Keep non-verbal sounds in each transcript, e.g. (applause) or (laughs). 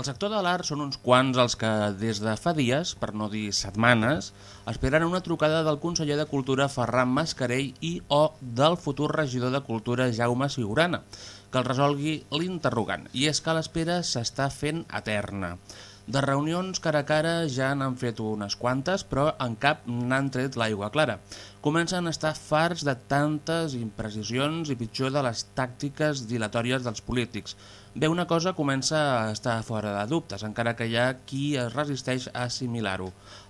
El sector de l'art són uns quants els que des de fa dies, per no dir setmanes, esperen una trucada del conseller de Cultura Ferran Mascarell i o del futur regidor de Cultura Jaume Sigurana, que el resolgui l'interrogant. I és que l'espera s'està fent eterna. De reunions cara a cara ja n'han fet unes quantes, però en cap n'han tret l'aigua clara. Comencen a estar farts de tantes imprecisions i pitjor de les tàctiques dilatòries dels polítics. Bé, una cosa comença a estar fora de dubtes, encara que hi ha qui es resisteix a assimilar-ho.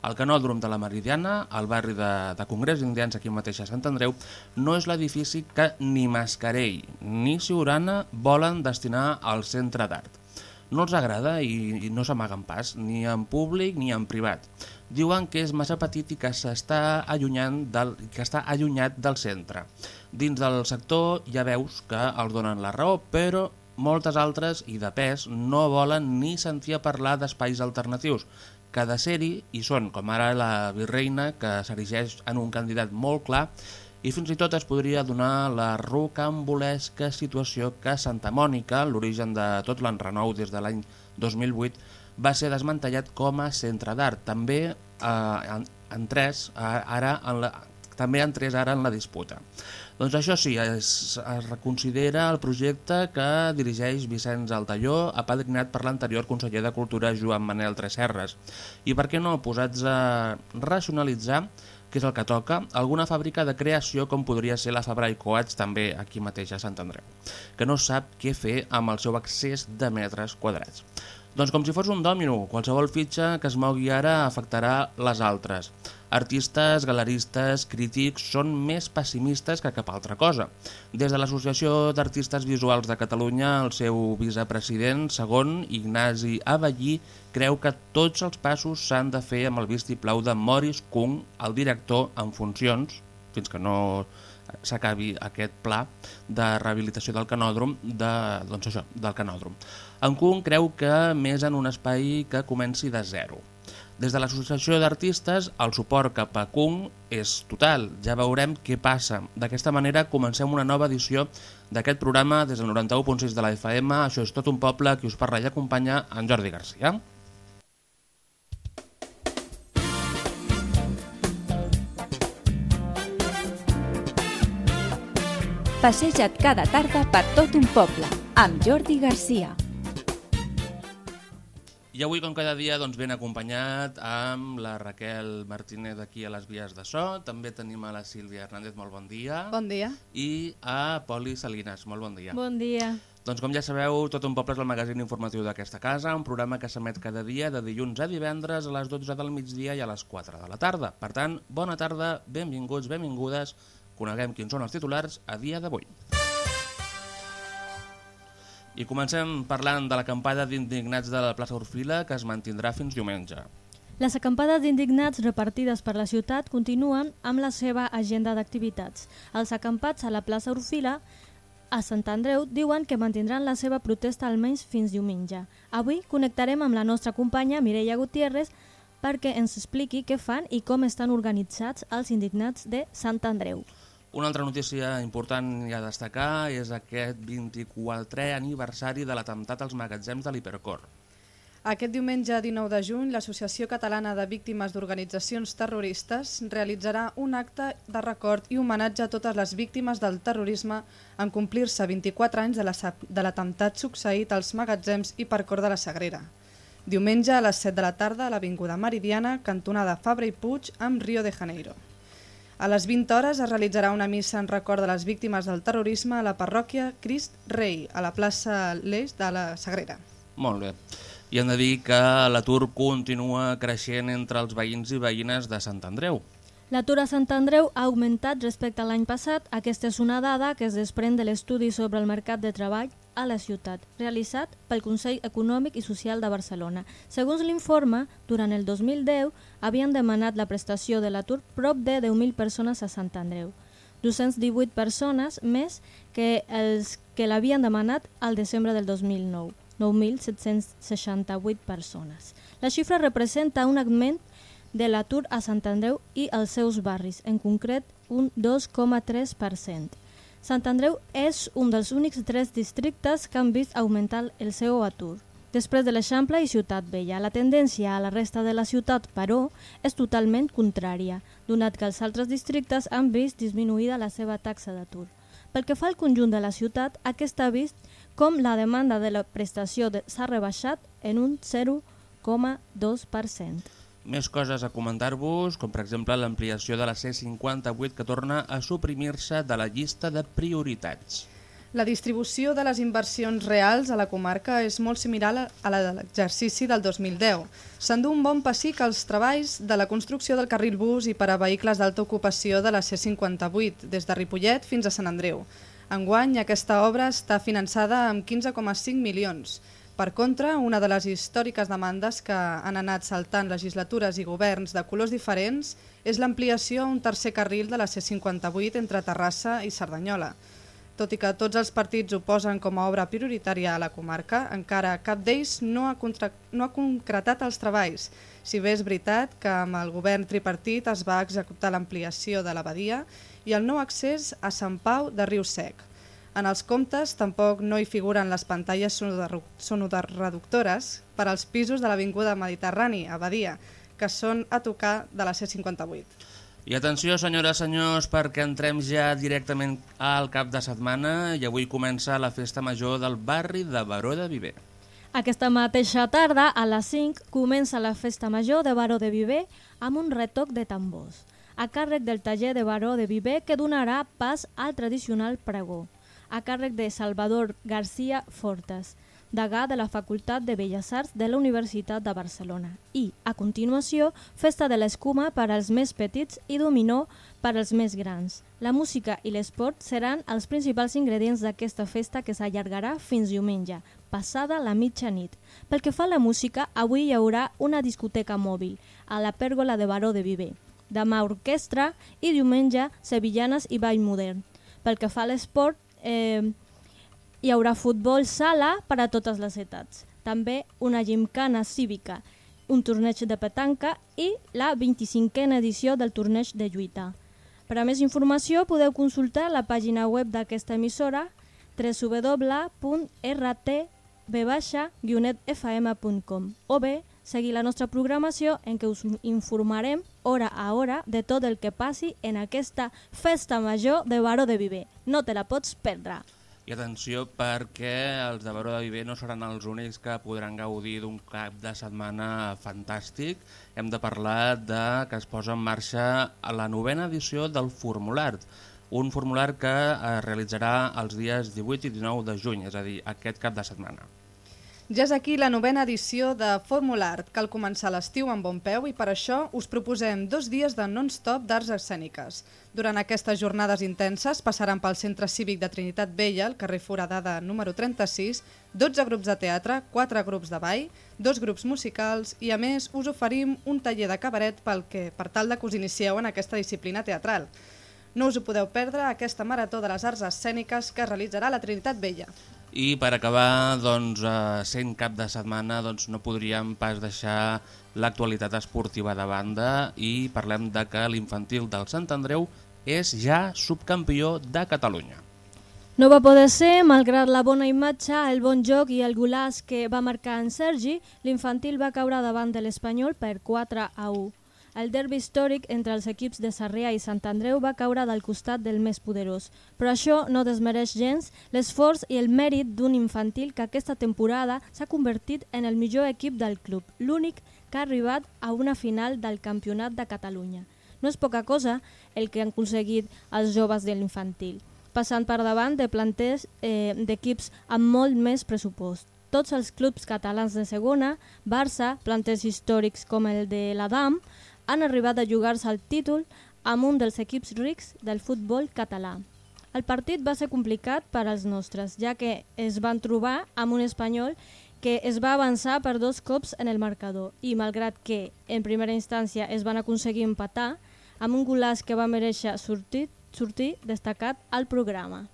El canòdrom de la Meridiana, al barri de, de Congrés Indians aquí mateix a Sant Andreu, no és l'edifici que ni Mascarell ni Siurana volen destinar al centre d'art. No els agrada i, i no s'amaguen pas, ni en públic ni en privat. Diuen que és massa petit i que s'està allunyant del, que està allunyat del centre. Dins del sector ja veus que els donen la raó, però moltes altres, i de pes, no volen ni sentir a parlar d'espais alternatius, que de ser-hi hi són, com ara la Virreina, que s'erigeix en un candidat molt clar, i fins i tot es podria donar la rocambolesca situació que Santa Mònica, l'origen de tot l'enrenou des de l'any 2008, va ser desmantellat com a centre d'art. També eh, en, en tres, ara en la, també entrés ara en la disputa. Doncs això sí, es, es reconsidera el projecte que dirigeix Vicenç Altalló, apadrinat per l'anterior conseller de Cultura Joan Manel Tresserres. I per què no posats a racionalitzar que és el que toca, alguna fàbrica de creació com podria ser la Fabra i Coats també aquí mateix a Sant Andreu, que no sap què fer amb el seu accés de metres quadrats. Doncs com si fos un dòmino, qualsevol fitxa que es mogui ara afectarà les altres. Artistes, galeristes, crítics són més pessimistes que cap altra cosa. Des de l'Associació d'Artistes Visuals de Catalunya, el seu vicepresident segon, Ignasi Avellí, creu que tots els passos s'han de fer amb el vistiplau de Maurice Kung, el director en funcions, fins que no s'acabi aquest pla de rehabilitació del canòdrom, de, doncs això, del canòdrom. En Kung creu que més en un espai que comenci de zero. Des de l'Associació d'Artistes, el suport cap a Kung és total. Ja veurem què passa. D'aquesta manera comencem una nova edició d'aquest programa des del 91.6 de la FM. Això és tot un poble que us parla i acompanya en Jordi Garcia. Passeja't cada tarda per tot un poble, amb Jordi Garcia. I avui, com cada dia, doncs, ben acompanyat amb la Raquel Martínez aquí a les vies de so. També tenim a la Sílvia Hernández, molt bon dia. Bon dia. I a Poli Salinas, molt bon dia. Bon dia. Doncs com ja sabeu, Tot un poble és el magazín informatiu d'aquesta casa, un programa que s'emet cada dia de dilluns a divendres a les 12 del migdia i a les 4 de la tarda. Per tant, bona tarda, benvinguts, benvingudes, coneguem quins són els titulars a dia d'avui. I comencem parlant de l'acampada d'indignats de la plaça Orfila que es mantindrà fins diumenge. Les acampades d'indignats repartides per la ciutat continuen amb la seva agenda d'activitats. Els acampats a la plaça Orfila a Sant Andreu diuen que mantindran la seva protesta almenys fins diumenge. Avui connectarem amb la nostra companya Mireia Gutiérrez perquè ens expliqui què fan i com estan organitzats els indignats de Sant Andreu. Una altra notícia important a destacar és aquest 24è aniversari de l'atemptat als magatzems de l'Hipercor. Aquest diumenge 19 de juny, l'Associació Catalana de Víctimes d'Organitzacions Terroristes realitzarà un acte de record i homenatge a totes les víctimes del terrorisme en complir-se 24 anys de l'atemptat succeït als magatzems Hipercor de la Sagrera. Diumenge a les 7 de la tarda a l'Avinguda Meridiana, cantonada Fabra i Puig, amb Rio de Janeiro. A les 20 hores es realitzarà una missa en record de les víctimes del terrorisme a la parròquia Crist Rei, a la plaça L'Eix de la Sagrera. Molt bé. I hem de dir que l'atur continua creixent entre els veïns i veïnes de Sant Andreu. L'atur a Sant Andreu ha augmentat respecte a l'any passat. Aquesta és una dada que es desprèn de l'estudi sobre el mercat de treball a la ciutat, realitzat pel Consell Econòmic i Social de Barcelona. Segons l'informe, durant el 2010 havien demanat la prestació de l'atur prop de 10.000 persones a Sant Andreu, 218 persones més que els que l'havien demanat al desembre del 2009, 9.768 persones. La xifra representa un augment de l'atur a Sant Andreu i als seus barris, en concret un 2,3%. Sant Andreu és un dels únics tres districtes que han vist augmentar el seu atur. després de l'Eixample i Ciutat Vella. La tendència a la resta de la ciutat, però, és totalment contrària, donat que els altres districtes han vist disminuïda la seva taxa d'atur. Pel que fa al conjunt de la ciutat, aquesta ha vist com la demanda de la prestació s'ha rebaixat en un 0,2%. Més coses a comentar-vos, com per exemple l'ampliació de la C58 que torna a suprimir-se de la llista de prioritats. La distribució de les inversions reals a la comarca és molt similar a la de l'exercici del 2010. S'endú un bon pessic als treballs de la construcció del carril bus i per a vehicles d'alta ocupació de la C58, des de Ripollet fins a Sant Andreu. Enguany, aquesta obra està finançada amb 15,5 milions. Per contra, una de les històriques demandes que han anat saltant legislatures i governs de colors diferents és l'ampliació a un tercer carril de la C58 entre Terrassa i Cerdanyola. Tot i que tots els partits ho posen com a obra prioritària a la comarca, encara cap d'ells no, ha no ha concretat els treballs. Si bé és veritat que amb el govern tripartit es va executar l'ampliació de l'abadia i el nou accés a Sant Pau de Riu Sec. En els comptes tampoc no hi figuren les pantalles sonoreductores per als pisos de l'Avinguda Mediterrani, a Badia, que són a tocar de la C58. I atenció, senyores i senyors, perquè entrem ja directament al cap de setmana i avui comença la festa major del barri de Baró de Viver. Aquesta mateixa tarda, a les 5, comença la festa major de Baró de Viver amb un retoc de tambors, a càrrec del taller de Baró de Viver que donarà pas al tradicional pregó, a càrrec de Salvador García Fortes, degà de la Facultat de Belles Arts de la Universitat de Barcelona. I, a continuació, festa de l'escuma per als més petits i dominó per als més grans. La música i l'esport seran els principals ingredients d'aquesta festa que s'allargarà fins diumenge, passada la mitjanit. Pel que fa a la música, avui hi haurà una discoteca mòbil, a la pèrgola de Baró de Viver. Demà orquestra i diumenge sevillanes i ball modern. Pel que fa a l'esport, eh, hi haurà futbol sala per a totes les etats. També una gimcana cívica, un torneig de petanca i la 25a edició del torneig de lluita. Per a més informació podeu consultar la pàgina web d'aquesta emissora www.rtb-fm.com o bé seguir la nostra programació en què us informarem hora a hora de tot el que passi en aquesta festa major de Baró de Viver. No te la pots perdre. I atenció perquè els de Baró de Viver no seran els únics que podran gaudir d'un cap de setmana fantàstic. Hem de parlar de que es posa en marxa a la novena edició del Formular, un formular que es realitzarà els dies 18 i 19 de juny, és a dir, aquest cap de setmana. Ja és aquí la novena edició de Formulart. Cal començar l'estiu amb bon peu i per això us proposem dos dies de non-stop d'arts escèniques. Durant aquestes jornades intenses passaran pel Centre Cívic de Trinitat Vella, al carrer Foradada número 36, 12 grups de teatre, 4 grups de ball, dos grups musicals i a més us oferim un taller de cabaret pel que, per tal de que us inicieu en aquesta disciplina teatral. No us ho podeu perdre, aquesta marató de les arts escèniques que realitzarà la Trinitat Vella. I per acabar, doncs, eh, sent cap de setmana, doncs, no podríem pas deixar l'actualitat esportiva de banda i parlem de que l'infantil del Sant Andreu és ja subcampió de Catalunya. No va poder ser, malgrat la bona imatge, el bon joc i el golaç que va marcar en Sergi, l'infantil va caure davant de l'Espanyol per 4 a 1. El derbi històric entre els equips de Sarrià i Sant Andreu va caure del costat del més poderós, però això no desmereix gens l'esforç i el mèrit d'un infantil que aquesta temporada s'ha convertit en el millor equip del club, l'únic que ha arribat a una final del Campionat de Catalunya. No és poca cosa el que han aconseguit els joves de l'infantil, passant per davant de planters eh, d'equips amb molt més pressupost. Tots els clubs catalans de segona, Barça, planters històrics com el de l'Adam, han arribat a jugar-se el títol amb un dels equips rics del futbol català. El partit va ser complicat per als nostres, ja que es van trobar amb un espanyol que es va avançar per dos cops en el marcador i malgrat que en primera instància es van aconseguir empatar, amb un golaç que va mereixer sortir, sortir destacat al programa.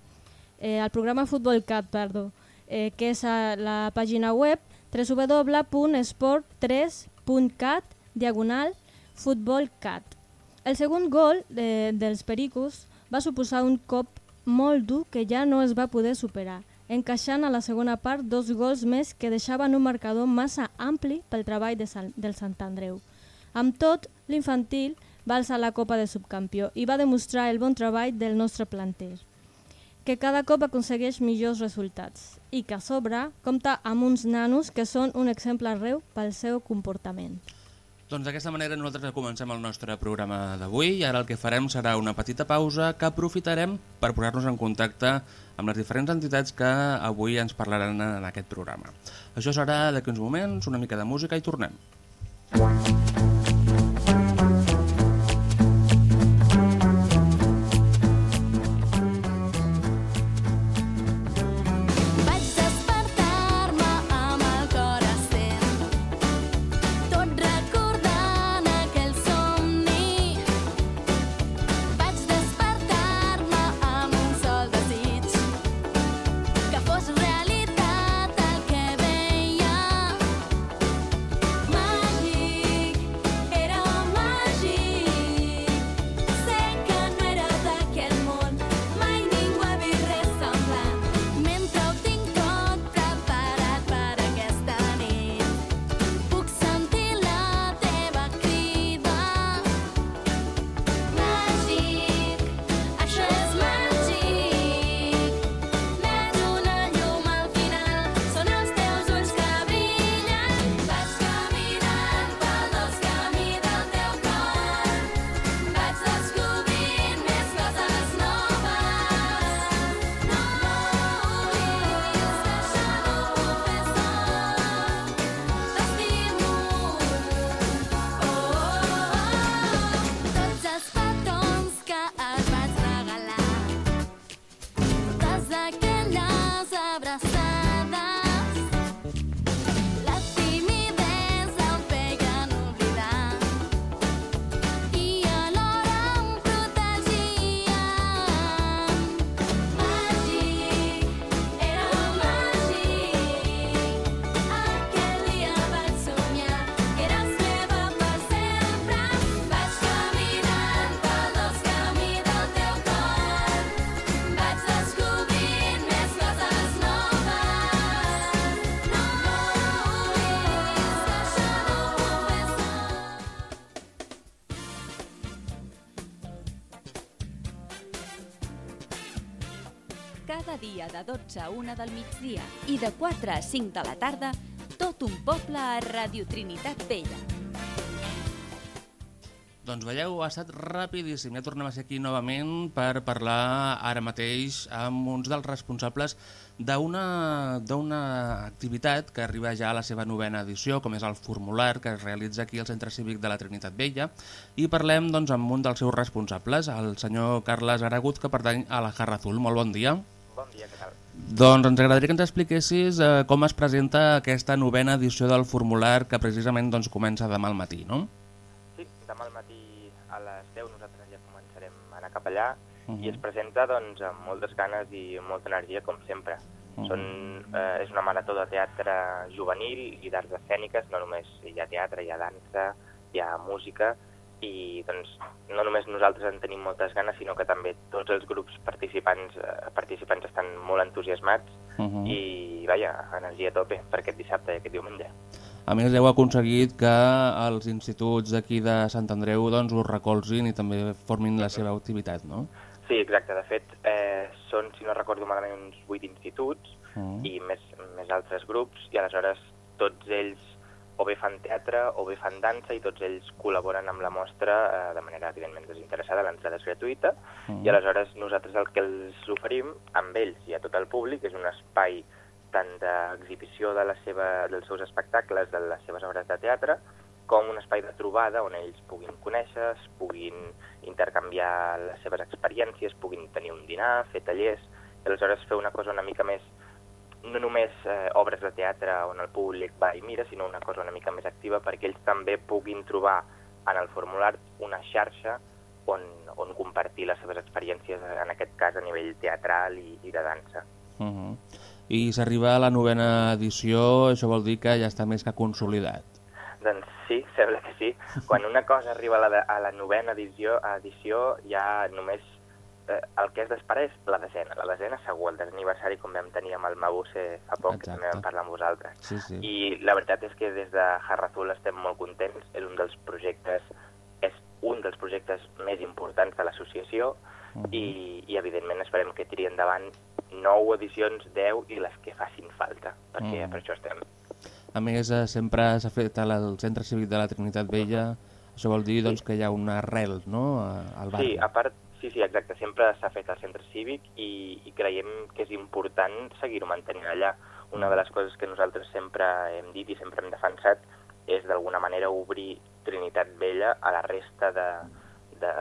Eh, el programa Futbol Cat, perdó, eh, que és a la pàgina web www.sport3.cat diagonal Futbol Cat. El segon gol de, dels Pericos va suposar un cop molt dur que ja no es va poder superar. encaixant a la segona part dos gols més que deixaven un marcador massa ampli pel treball de San, del Sant Andreu. Amb tot, l'infantil va alçar la Copa de Subcampió i va demostrar el bon treball del nostre planter, que cada cop aconsegueix millors resultats i que a sobre compta amb uns nanos que són un exemple arreu pel seu comportament. Doncs d'aquesta manera nosaltres comencem el nostre programa d'avui i ara el que farem serà una petita pausa que aprofitarem per posar-nos en contacte amb les diferents entitats que avui ens parlaran en aquest programa. Això serà d'aquí uns moments, una mica de música i tornem. De 12 a 1 del migdia i de 4 a 5 de la tarda, tot un poble a Radio Trinitat Vella. Doncs veieu, ha estat rapidíssim. Ja tornem a ser aquí novament per parlar ara mateix amb uns dels responsables d'una activitat que arriba ja a la seva novena edició, com és el formular que es realitza aquí al Centre Cívic de la Trinitat Vella, i parlem doncs, amb un dels seus responsables, el senyor Carles Aragut, que pertany a la Jarra Azul. Molt bon dia. Bon dia, què tal? Doncs ens agradaria que ens expliquessis eh, com es presenta aquesta novena edició del formular que precisament doncs, comença demà al matí, no? Sí, demà al matí a les 10 nosaltres ja començarem a anar cap allà uh -huh. i es Mhm. presenta doncs, amb moltes ganes i molta energia, com sempre. Uh -huh. Són, eh, és una marató de teatre juvenil i d'arts escèniques, no només hi ha teatre, hi ha dansa, hi ha música, i doncs, no només nosaltres en tenim moltes ganes, sinó que també tots els grups participants eh, participants estan molt entusiasmats Uh -huh. i, vaja, energia a tope per aquest dissabte i aquest diumenge. A més, heu aconseguit que els instituts d'aquí de Sant Andreu doncs, us recolzin i també formin la seva activitat, no? Sí, exacte. De fet, eh, són, si no recordo malament, uns 8 instituts Uh -huh. i més, més altres grups, i aleshores tots ells o bé fan teatre o bé fan dansa i tots ells col·laboren amb la mostra eh, de manera evidentment desinteressada, l'entrada és gratuïta, -huh. i aleshores nosaltres el que els oferim amb ells i a tot el públic és un espai tant d'exhibició de la seva, dels seus espectacles, de les seves obres de teatre, com un espai de trobada on ells puguin conèixer, puguin intercanviar les seves experiències, puguin tenir un dinar, fer tallers, i aleshores fer una cosa una mica més, no només eh, obres de teatre on el públic va i mira, sinó una cosa una mica més activa perquè ells també puguin trobar en el formular una xarxa on, on compartir les seves experiències, en aquest cas a nivell teatral i, i de dansa. Uh -huh. I s'arriba a la novena edició, això vol dir que ja està més que consolidat. Doncs sí, (laughs) sembla que sí. Quan una cosa arriba a la, a la novena edició, edició ja només eh, el que has d'esperar és la desena. La desena segur, el d'aniversari com vam tenir amb el Mabuse fa poc, que també Exacte. vam parlar amb vosaltres. Sí, sí. I la veritat és que des de Jarrazul estem molt contents, és un dels projectes és un dels projectes més importants de l'associació Mhm. i, i evidentment esperem que tiri endavant nou edicions, 10 i les que facin falta, perquè Mhm. per això estem. A més, eh, sempre s'ha fet al Centre Cívic de la Trinitat Vella, això vol dir doncs, que hi ha una arrel no? al barri. Sí, a part, sí, sí, exacte, sempre s'ha fet al centre cívic i, i creiem que és important seguir-ho mantenint allà. Una de les coses que nosaltres sempre hem dit i sempre hem defensat és d'alguna manera obrir Trinitat Vella a la resta de, de,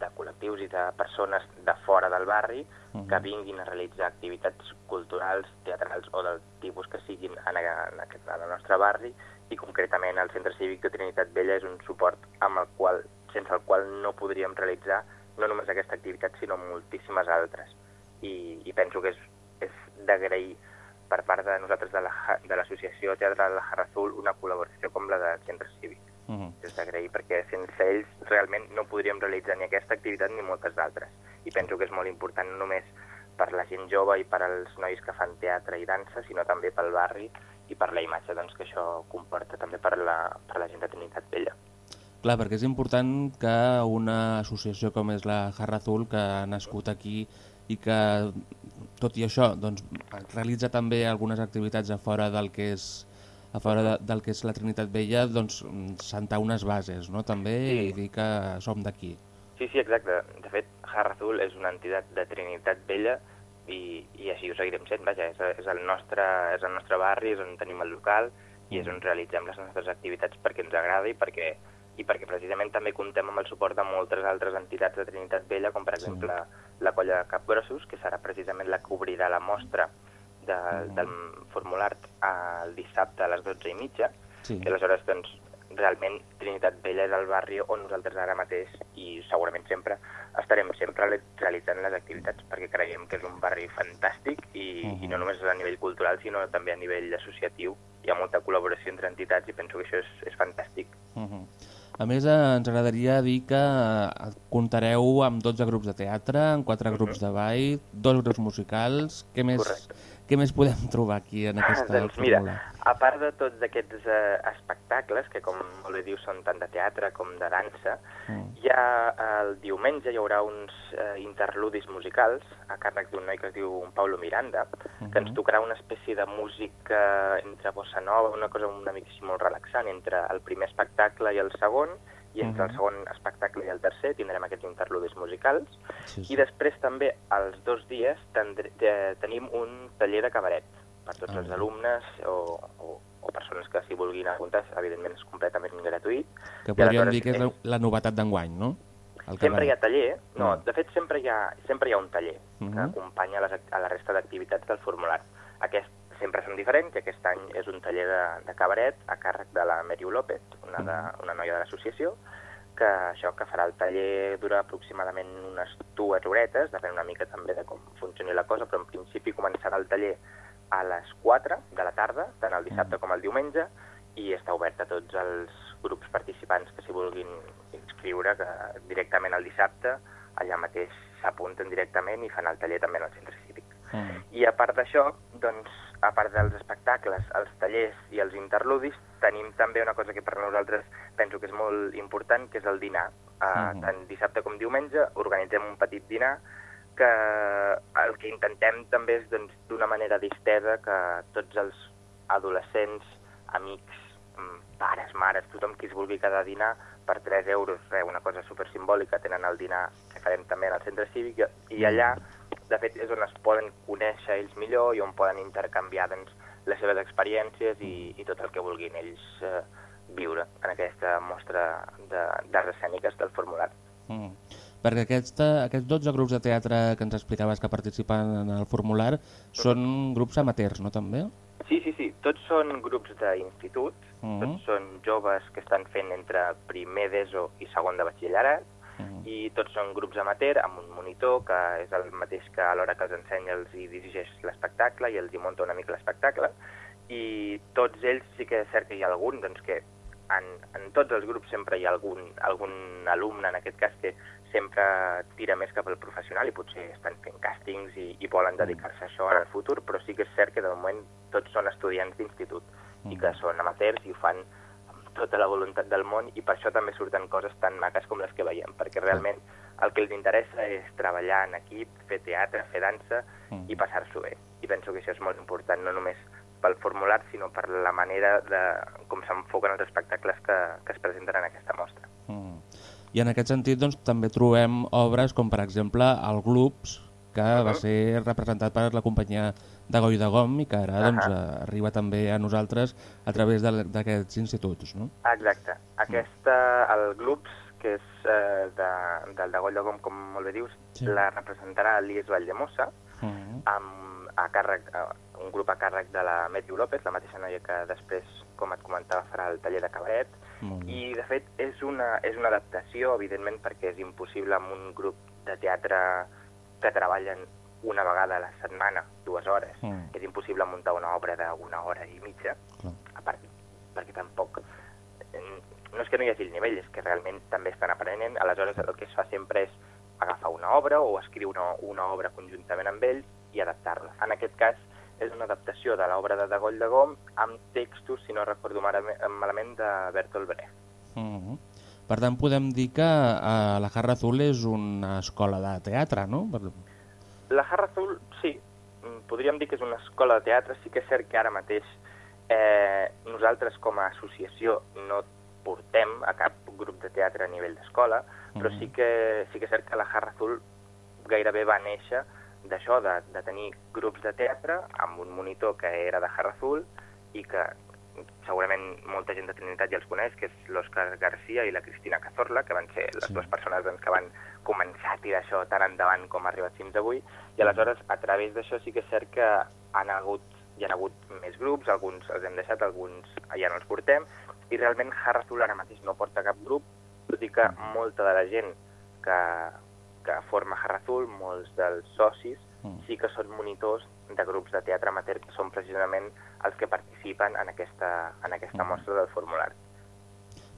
de col·lectius i de persones de fora del barri que vinguin a realitzar activitats culturals, teatrals o del tipus que siguin en, en, aquest, en el nostre barri i concretament el Centre Cívic de Trinitat Vella és un suport amb el qual, sense el qual no podríem realitzar no només aquesta activitat sinó moltíssimes altres i, i penso que és, és d'agrair per part de nosaltres de la Ja- de l'Associació Teatral de Jarra Azul una col·laboració com la del Centre Cívic Mhm. és d'agrair perquè sense ells realment no podríem realitzar ni aquesta activitat ni moltes d'altres. I penso que és molt important no només per la gent jove i per als nois que fan teatre i dansa, sinó també pel barri i per la imatge doncs, que això comporta també per la, per la gent de Trinitat Vella. Clar, perquè és important que una associació com és la Jarra Azul, que ha nascut aquí i que, tot i això, doncs, realitza també algunes activitats a fora del que és a fora de, del que és la Trinitat Vella, doncs sentar unes bases, no?, també, Sí. i dir que som d'aquí. Sí, sí, exacte. De fet, Jarra Azul és una entitat de Trinitat Vella i, i així ho seguirem sent. Vaja, és, és, el nostre, és el nostre barri, és on tenim el local i és on realitzem les nostres activitats perquè ens agrada i perquè, i perquè precisament també comptem amb el suport de moltes altres entitats de Trinitat Vella, com per Sí. exemple la colla Capgrossos, que serà precisament la que obrirà la mostra de, del formular el dissabte a les 12 i mitja, Sí. i aleshores, doncs, realment Trinitat Vella és el barri on nosaltres ara mateix i segurament sempre estarem sempre realitzant les activitats perquè creiem que és un barri fantàstic i, Mhm. i no només a nivell cultural sinó també a nivell associatiu. Hi ha molta col·laboració entre entitats i penso que això és, és fantàstic. Mhm. A més, eh, ens agradaria dir que eh, comptareu amb 12 grups de teatre, amb 4 grups de ball, dos grups musicals... Què més, Correcte. Què més podem trobar aquí en aquesta doncs mira, a part de tots aquests eh, espectacles, que com molt bé dius són tant de teatre com de dansa, Mm. hi ha, el diumenge hi haurà uns eh, interludis musicals a càrrec d'un noi que es diu Paulo Miranda, que ens Mhm. tocarà una espècie de música entre bossa nova, una cosa una mica així molt relaxant entre el primer espectacle i el segon, i entre el Mhm. segon espectacle i el tercer tindrem aquests interludis musicals. Sí, sí. I després també, els dos dies, tendre, eh, tenim un taller de cabaret per tots Ah. els alumnes o, o, o persones que s'hi vulguin apuntar. Evidentment és completament gratuït. Que podríem dir que és la, la novetat d'enguany, no? El Sempre hi ha taller, no, Mm. de fet sempre hi ha, sempre hi ha un taller que Mhm. acompanya les, a la resta d'activitats del formular. Aquest sempre són diferents i aquest any és un taller de, de cabaret a càrrec de la Meriu López, una, de, una noia de l'associació, que això que farà el taller dura aproximadament unes dues horetes, depèn una mica també de com funcioni la cosa, però en principi començarà el taller a les 4 de la tarda, tant el dissabte com el diumenge, i està obert a tots els grups participants que s'hi vulguin inscriure, que directament el dissabte allà mateix s'apunten directament i fan el taller també en el centre cívic. Mm. I a part d'això, doncs, a part dels espectacles, els tallers i els interludis, tenim també una cosa que per nosaltres penso que és molt important, que és el dinar. Uh, Mhm. Tant dissabte com diumenge organitzem un petit dinar que el que intentem també és doncs, d'una manera distesa que tots els adolescents, amics, mm, pares, mares, tothom qui es vulgui quedar a dinar per 3 euros, res, una cosa super simbòlica, tenen el dinar que farem també en el centre cívic i allà, de fet, és on es poden conèixer ells millor i on poden intercanviar doncs, les seves experiències i, i tot el que vulguin ells eh, viure en aquesta mostra de- d'arts escèniques del formular. Mm. Perquè aquesta, aquests 12 grups de teatre que ens explicaves que participen en el formular són grups amateurs, no també? Sí, sí, sí, tots són grups d'institut, Mhm. tots són joves que estan fent entre primer d'ESO i segon de batxillerat, Mm. i tots són grups amateur amb un monitor que és el mateix que a l'hora que els ensenya els hi dirigeix l'espectacle i els hi munta una mica l'espectacle. I tots ells sí que és cert que hi ha algun doncs, que han, han tots els grups sempre hi ha algun, algun alumne, en aquest cas, que sempre tira més cap al professional i potser estan fent càstings i, i volen dedicar-se a això en el futur, però sí que és cert que de moment tots són estudiants d'institut i que són amateurs i ho fan tota la voluntat del món i per això també surten coses tan maques com les que veiem, perquè realment el que els interessa és treballar en equip, fer teatre, fer dansa Mm. i passar-s'ho bé. I penso que això és molt important, no només pel formular, sinó per la manera de com s'enfoquen els espectacles que, que es presenten en aquesta mostra. Mm. I en aquest sentit doncs, també trobem obres com per exemple el Gloops, que va ser representat per la companyia de Goi de Gom i que ara doncs, Ahà. arriba també a nosaltres a través d'aquests instituts. No? Exacte. Aquesta, el Gloops, que és eh, de, del de Goll de Gom, com molt bé dius, Sí. la representarà l'Ies Valldemossa, Mm. amb a càrrec, eh, un grup a càrrec de la Matthew López, la mateixa noia que després, com et comentava, farà el taller de cabaret. I, de fet, és una, és una adaptació, evidentment, perquè és impossible amb un grup de teatre que treballen una vegada a la setmana, dues hores. Mm. És impossible muntar una obra d'una hora i mitja, Clar. a part, perquè tampoc... No és que no hi hagi el nivell, és que realment també estan aprenent. Aleshores, el que es fa sempre és agafar una obra o escriure una, una obra conjuntament amb ells i adaptar-la. En aquest cas, és una adaptació de l'obra de Degoll de Gom amb textos, si no recordo malament, de Bertolt Brecht. Mm. Per tant, podem dir que eh, la Jarra Azul és una escola de teatre, no? La Jarra Azul, sí, mm, podríem dir que és una escola de teatre, sí que és cert que ara mateix eh, nosaltres com a associació no portem a cap grup de teatre a nivell d'escola, però Mhm. sí que, sí que és cert que la Jarra Azul gairebé va néixer d'això, de, de tenir grups de teatre amb un monitor que era de Jarra Azul i que segurament molta gent de Trinitat ja els coneix, que és l'Òscar Garcia i la Cristina Cazorla, que van ser les Sí. dues persones doncs, que van començar a tirar això tan endavant com ha arribat fins avui, i aleshores a través d'això sí que és cert que han hagut, hi han hagut més grups, alguns els hem deixat, alguns ja no els portem, i realment Jarra Azul ara mateix no porta cap grup, tot i que molta de la gent que, que forma Jarra Azul, molts dels socis, Mm. sí que són monitors de grups de teatre amateur que són precisament els que participen en aquesta, en aquesta Mm. mostra del formulari.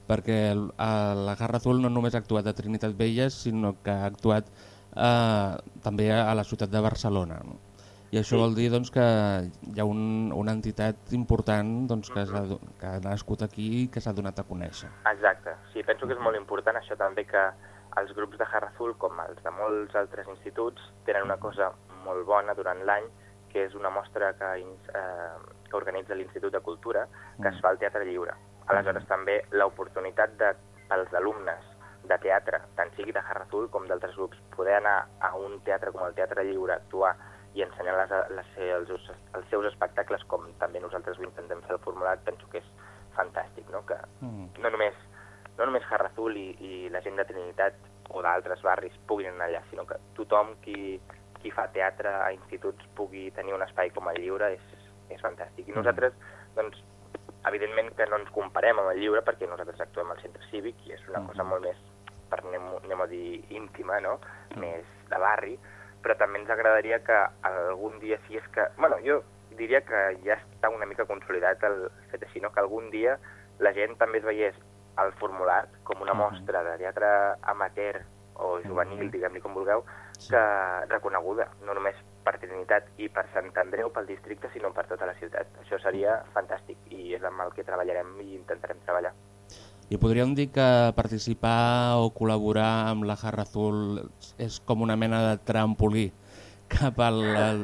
Perquè la Jarra Azul no només ha actuat a Trinitat Vella, sinó que ha actuat eh, també a la ciutat de Barcelona. No? I això Sí. vol dir doncs, que hi ha un, una entitat important doncs, que, s'ha do- que ha nascut aquí i que s'ha donat a conèixer. Exacte, sí, penso que és molt important això també que els grups de Jarra Azul, com els de molts altres instituts, tenen una cosa molt bona durant l'any, que és una mostra que, eh, que organitza l'Institut de Cultura, que es fa al Teatre Lliure. Aleshores, també l'oportunitat de, pels alumnes de teatre, tant sigui de Jarra Azul com d'altres grups, poder anar a un teatre com el Teatre Lliure, actuar i ensenyar les, les, els, els seus espectacles, com també nosaltres ho intentem fer al formulat, penso que és fantàstic, no? que Mm. no només, no només Jarra Azul i, i la gent de Trinitat o d'altres barris puguin anar allà, sinó que tothom qui, qui fa teatre a instituts pugui tenir un espai com el lliure és, és fantàstic. I nosaltres, doncs, evidentment que no ens comparem amb el lliure perquè nosaltres actuem al centre cívic i és una cosa molt més, per anem, anem a dir, íntima, no? més de barri, però també ens agradaria que algun dia, si és que... bueno, jo diria que ja està una mica consolidat el fet així, no? que algun dia la gent també es veiés el formulat com una Mhm. mostra de teatre amateur o juvenil, diguem-li com vulgueu, que reconeguda, no només per Trinitat i per Sant Andreu, pel districte, sinó per tota la ciutat. Això seria fantàstic i és amb el que treballarem i intentarem treballar. I podríem dir que participar o col·laborar amb la Jarra Azul és com una mena de trampolí cap al, al,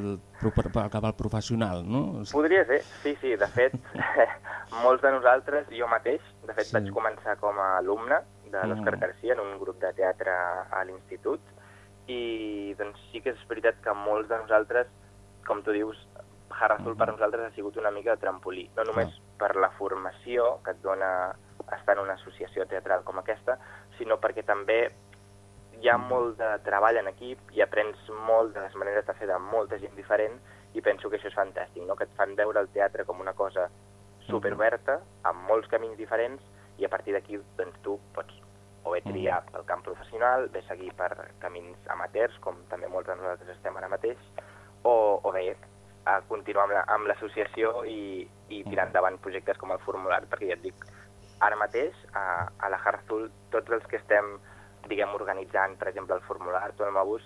cap al professional, no? Podria ser, sí, sí. De fet, (laughs) molts de nosaltres, jo mateix, de fet Sí. vaig començar com a alumne de l'Òscar Mm. Garcia en un grup de teatre a l'institut i doncs sí que és veritat que molts de nosaltres, com tu dius, Jarra Azul per nosaltres ha sigut una mica de trampolí, no només per la formació que et dona estar en una associació teatral com aquesta, sinó perquè també hi ha molt de treball en equip i aprens molt de les maneres de fer de molta gent diferent i penso que això és fantàstic, no? que et fan veure el teatre com una cosa superoberta, amb molts camins diferents, i a partir d'aquí doncs, tu pots o bé triar pel camp professional, bé seguir per camins amateurs, com també molts de nosaltres estem ara mateix, o, o bé a continuar amb la- l'associació i, i tirar endavant projectes com el formular, perquè ja et dic, ara mateix, a, a la Harzul, tots els que estem, diguem, organitzant, per exemple, el formular o el Mabús,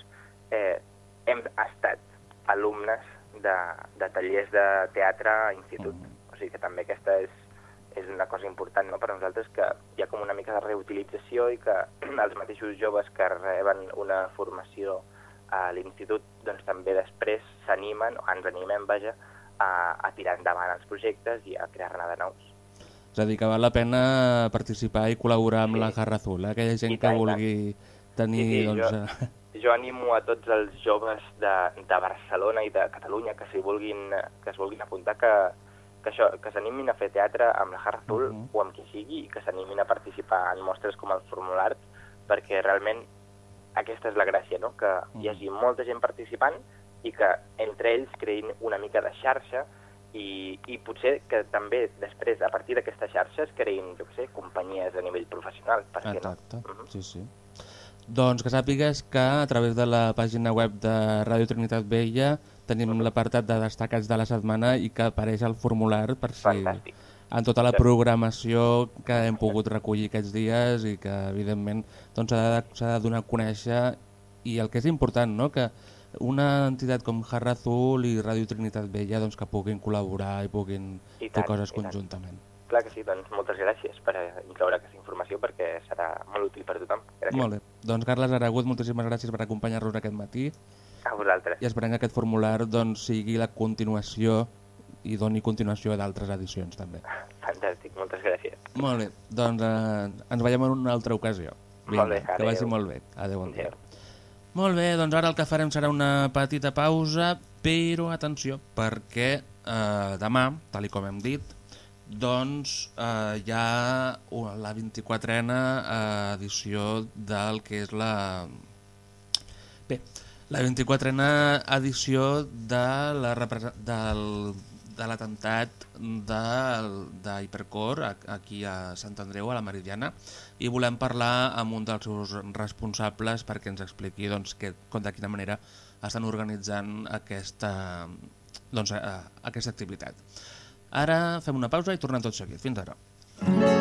eh, hem estat alumnes de, de tallers de teatre a institut. O sigui que també aquesta és, és una cosa important no, per a nosaltres, que hi ha com una mica de reutilització i que (clears throat) els mateixos joves que reben una formació a l'institut doncs, també després s'animen, o ens animem, vaja, a, a tirar endavant els projectes i a crear-ne de nous. És a dir, que val la pena participar i col·laborar amb sí. la Jarra Azul, eh? aquella gent I que tant, vulgui tenir... Sí, sí, doncs, jo- (laughs) Jo animo a tots els joves de, de Barcelona i de Catalunya que s'hi vulguin, que es vulguin apuntar que, que, això, que s'animin a fer teatre amb la Jarra Azul Mhm. o amb qui sigui i que s'animin a participar en mostres com el Formular perquè realment aquesta és la gràcia, no? que hi hagi molta gent participant i que entre ells creïn una mica de xarxa i, i potser que també després, a partir d'aquesta xarxa, es creïn, jo què sé, companyies a nivell professional, per què no? Exacte, Mhm. sí, sí. Doncs que sàpigues que a través de la pàgina web de Ràdio Trinitat Vella tenim l'apartat de destacats de la setmana i que apareix al formular per si Fantàstic. en tota la programació que hem pogut recollir aquests dies i que evidentment doncs, s'ha de, s'ha de donar a conèixer i el que és important, no? que una entitat com Jarra Azul i Ràdio Trinitat Vella doncs, que puguin col·laborar i puguin I fer tant, coses i tant. conjuntament. Clar que sí, doncs moltes gràcies per incloure aquesta informació perquè serà molt útil per tothom. Gràcies Molt bé. Doncs Carles Aragut, moltíssimes gràcies per acompanyar-nos aquest matí a vosaltres. i esperem que aquest formular doncs, sigui la continuació i doni continuació a d'altres edicions també. Fantàstic, moltes gràcies. Molt bé, doncs eh, ens veiem en una altra ocasió. Molt bé, que vagi adéu. molt bé. Adéu, bon dia. Adéu. Molt bé, doncs ara el que farem serà una petita pausa, però atenció, perquè eh, demà, tal i com hem dit, doncs eh, hi ha la 24a edició del que és la... Bé, la 24a edició de la del, de d'Hipercor a- aquí a Sant Andreu, a la Meridiana, i volem parlar amb un dels seus responsables perquè ens expliqui doncs, que, com de quina manera estan organitzant aquesta, doncs, eh, aquesta activitat. Ara fem una pausa i tornem tot seguit. Fins ara. Tanco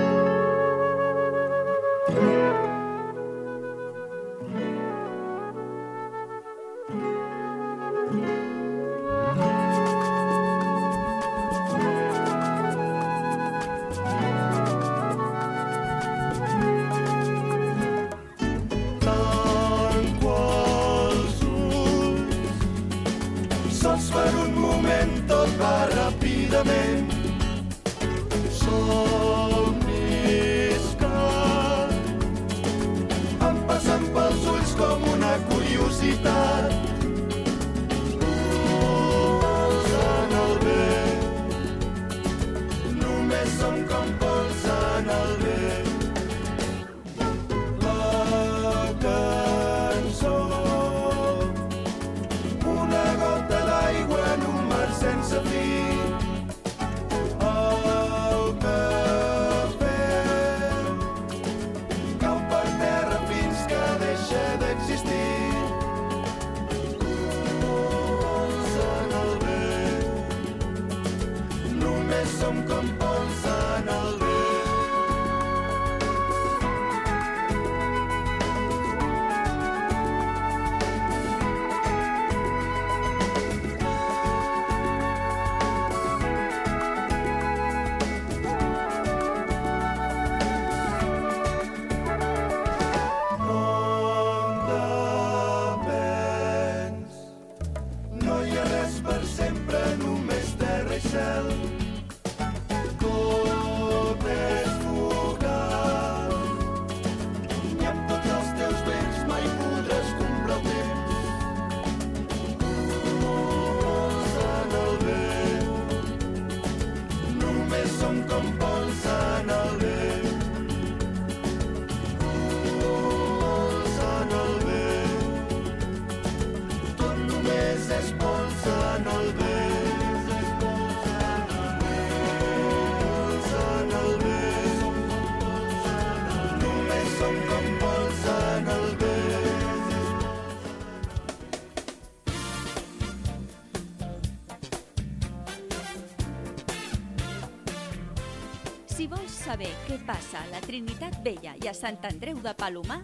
passa a la Trinitat Vella i a Sant Andreu de Palomar,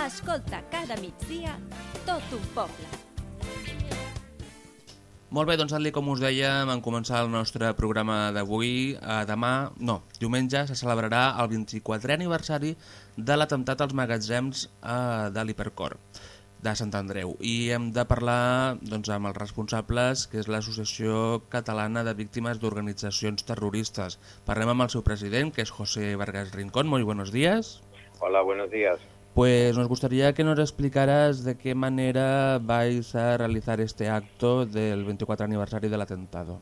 escolta cada migdia tot un poble. Molt bé, doncs tal com us dèiem en començar el nostre programa d'avui, eh, demà, no, diumenge se celebrarà el 24è aniversari de l'atemptat als magatzems eh, de l'Hipercor de Sant Andreu i hem de parlar doncs, amb els responsables que és l'Associació Catalana de Víctimes d'Organitzacions Terroristes. Parlem amb el seu president que és José Vargas Rincón. Muy buenos días. Hola, buenos días. Pues nos gustaría que nos explicaras de qué manera vais a realizar este acto del 24 aniversario del atentado.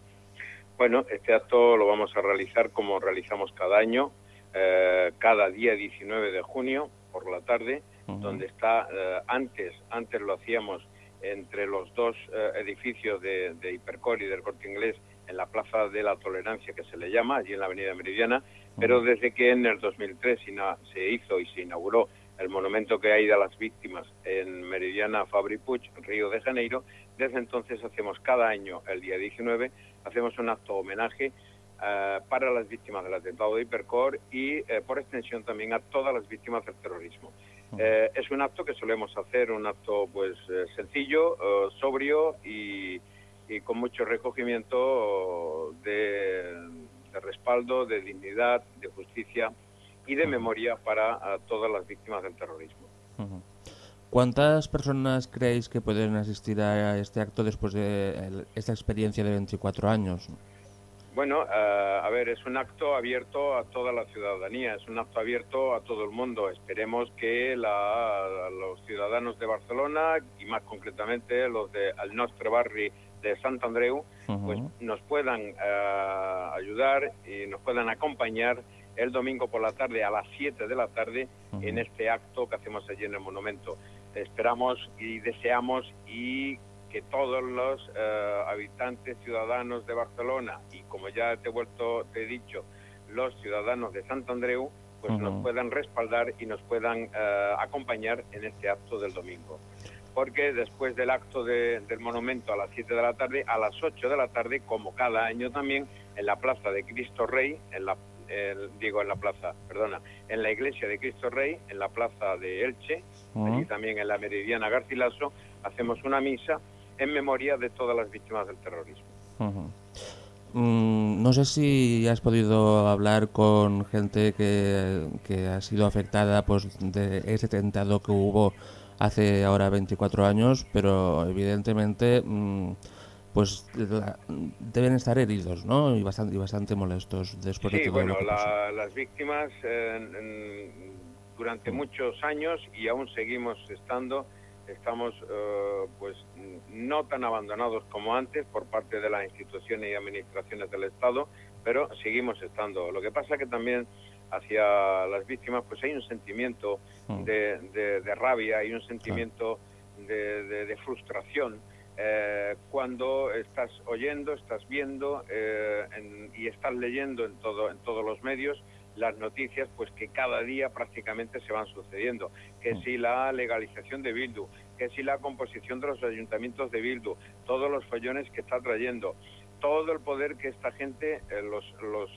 Bueno, este acto lo vamos a realizar como realizamos cada año, eh, cada día 19 de junio por la tarde, Donde está eh, antes, antes lo hacíamos entre los dos eh, edificios de, de Hipercor y del Corte Inglés en la Plaza de la Tolerancia, que se le llama, allí en la Avenida Meridiana, pero desde que en el 2003 ina- se hizo y se inauguró el monumento que hay de las víctimas en Meridiana Fabri Puig, Río de Janeiro, desde entonces hacemos cada año, el día 19, hacemos un acto homenaje eh, para las víctimas del atentado de Hipercor y por extensión también a todas las víctimas del terrorismo. Eh, es un acto que solemos hacer, un acto pues eh, sencillo, eh, sobrio y, y con mucho recogimiento de, de respaldo, de dignidad, de justicia y de memoria para eh, todas las víctimas del terrorismo. ¿Cuántas personas creéis que pueden asistir a este acto después de esta experiencia de 24 años? Bueno, eh, a ver, es un acto abierto a toda la ciudadanía, es un acto abierto a todo el mundo. Esperemos que la- los ciudadanos de Barcelona y más concretamente los de al nostre barri de Sant Andreu, pues nos puedan eh, ayudar y nos puedan acompañar el domingo por la tarde a las 7 de la tarde en este acto que hacemos allí en el monumento. Esperamos y deseamos y que todos los eh, habitantes ciudadanos de Barcelona y como ya te he vuelto te he dicho los ciudadanos de Sant Andreu pues nos puedan respaldar y nos puedan eh, acompañar en este acto del domingo porque después del acto de- del monumento a las 7 de la tarde, a las 8 de la tarde, como cada año también, en la plaza de Cristo Rey, en la, el- digo en la plaza, perdona, en la iglesia de Cristo Rey, en la plaza de Elche, Ujú. allí también en la Meridiana Garcilaso, hacemos una misa en memoria de todas las víctimas del terrorismo. Mm, no sé si has podido hablar con gente que, que ha sido afectada pues, de ese atentado que hubo hace ahora 24 años, pero evidentemente mm, pues la- deben estar heridos ¿no? y, bastante, y bastante molestos después de todo bueno, lo que pasó. la- las víctimas eh, durante muchos años y aún seguimos estando, estamos eh, pues no tan abandonados como antes por parte de las instituciones y administraciones del Estado, pero seguimos estando. Lo que pasa que también hacia las víctimas pues hay un sentimiento Mm. de, de- de rabia, hay un sentimiento de, de- de frustración eh, cuando estás oyendo, estás viendo eh, en- y estás leyendo en todo en todos los medios las noticias pues que cada día prácticamente se van sucediendo que Mm. si la legalización de Bildu que si la composición de los ayuntamientos de Bildu todos los follones que está trayendo todo el poder que esta gente eh, los los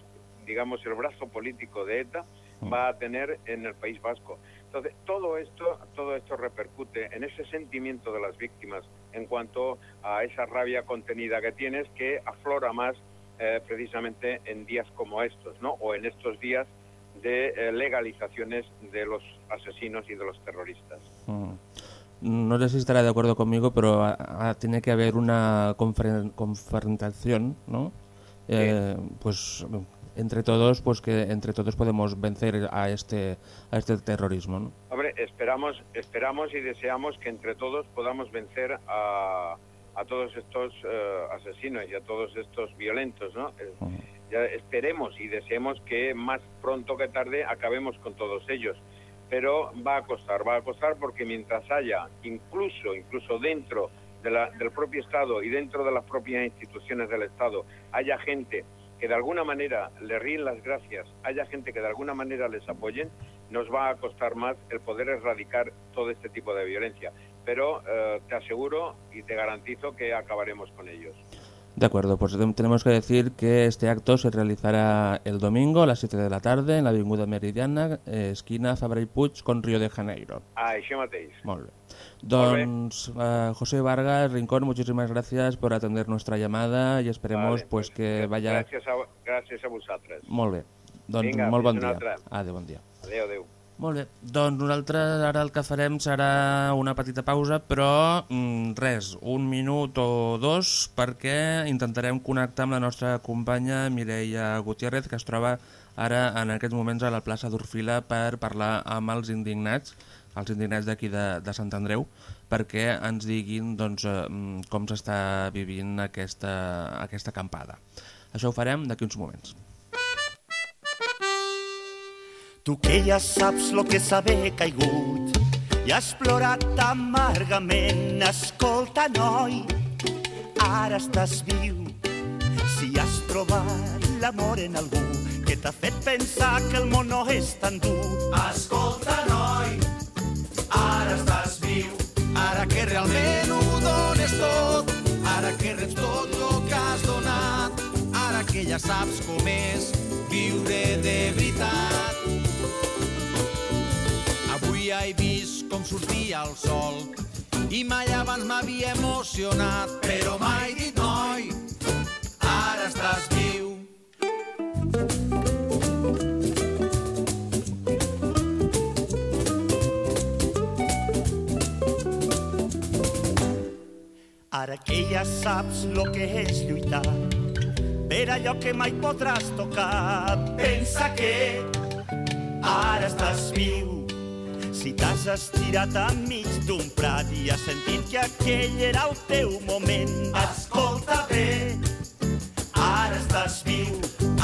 digamos el brazo político de ETA Mm. va a tener en el País Vasco entonces, todo esto, todo esto repercute en ese sentimiento de las víctimas en cuanto a esa rabia contenida que tienes que aflora más eh, precisamente en días como estos, ¿no? O en estos días de eh, legalizaciones de los asesinos y de los terroristas. Mm. No sé si estará de acuerdo conmigo, pero ah, ah, tiene que haber una confrontación, ¿no? Eh, pues entre todos, pues que entre todos podemos vencer a este a este terrorismo, ¿no? Hombre, esperamos, esperamos y deseamos que entre todos podamos vencer a, a todos estos eh, asesinos y a todos estos violentos, ¿no? Ya esperemos y deseemos que más pronto que tarde acabemos con todos ellos. Pero va a costar, va a costar porque mientras haya, incluso, incluso dentro de la- del propio Estado y dentro de las propias instituciones del Estado, haya gente que de alguna manera le ríen las gracias, haya gente que de alguna manera les apoyen, nos va a costar más el poder erradicar todo este tipo de violencia. Pero eh, te aseguro y te garantizo que acabaremos con ellos. De acuerdo, pues tenemos que decir que este acto se realizará el domingo a las 7 de la tarde en la Avinguda Meridiana, eh, esquina Fabra i Puig con Río de Janeiro. Ah, això mateix. Molt bé. Doncs, eh, José Vargas, Rincón, muchísimas gracias por atender nuestra llamada y esperemos Vale, pues que vaya... Gràcies a, gràcies a vosaltres. Molt bé. Doncs Vinga, molt bon dia. Adéu, bon dia. Adéu, adéu. Molt bé, doncs nosaltres ara el que farem serà una petita pausa, però mm, res, un minut o dos, perquè intentarem connectar amb la nostra companya Mireia Gutiérrez, que es troba ara en aquests moments a la plaça d'Orfila per parlar amb els indignats, els indignats d'aquí de, de Sant Andreu, perquè ens diguin doncs, eh, mm, com s'està vivint aquesta, aquesta acampada. Això ho farem d'aquí uns moments. Tu que ja saps lo que és haver caigut i has plorat amargament, escolta, noi, ara estàs viu. Si has trobat l'amor en algú que t'ha fet pensar que el món no és tan dur. Escolta, noi, ara estàs viu. Ara que realment ho dones tot, ara que reps tot el que has donat, ara que ja saps com és viure de veritat. Com sortia el sol i mai abans m'havia emocionat, però mai dit noi, ara estàs viu. Ara que ja saps lo que és lluitar per allò que mai podràs tocar, pensa que ara estàs viu. Si t'has estirat enmig d'un prat i has sentit que aquell era el teu moment, escolta bé, ara estàs viu.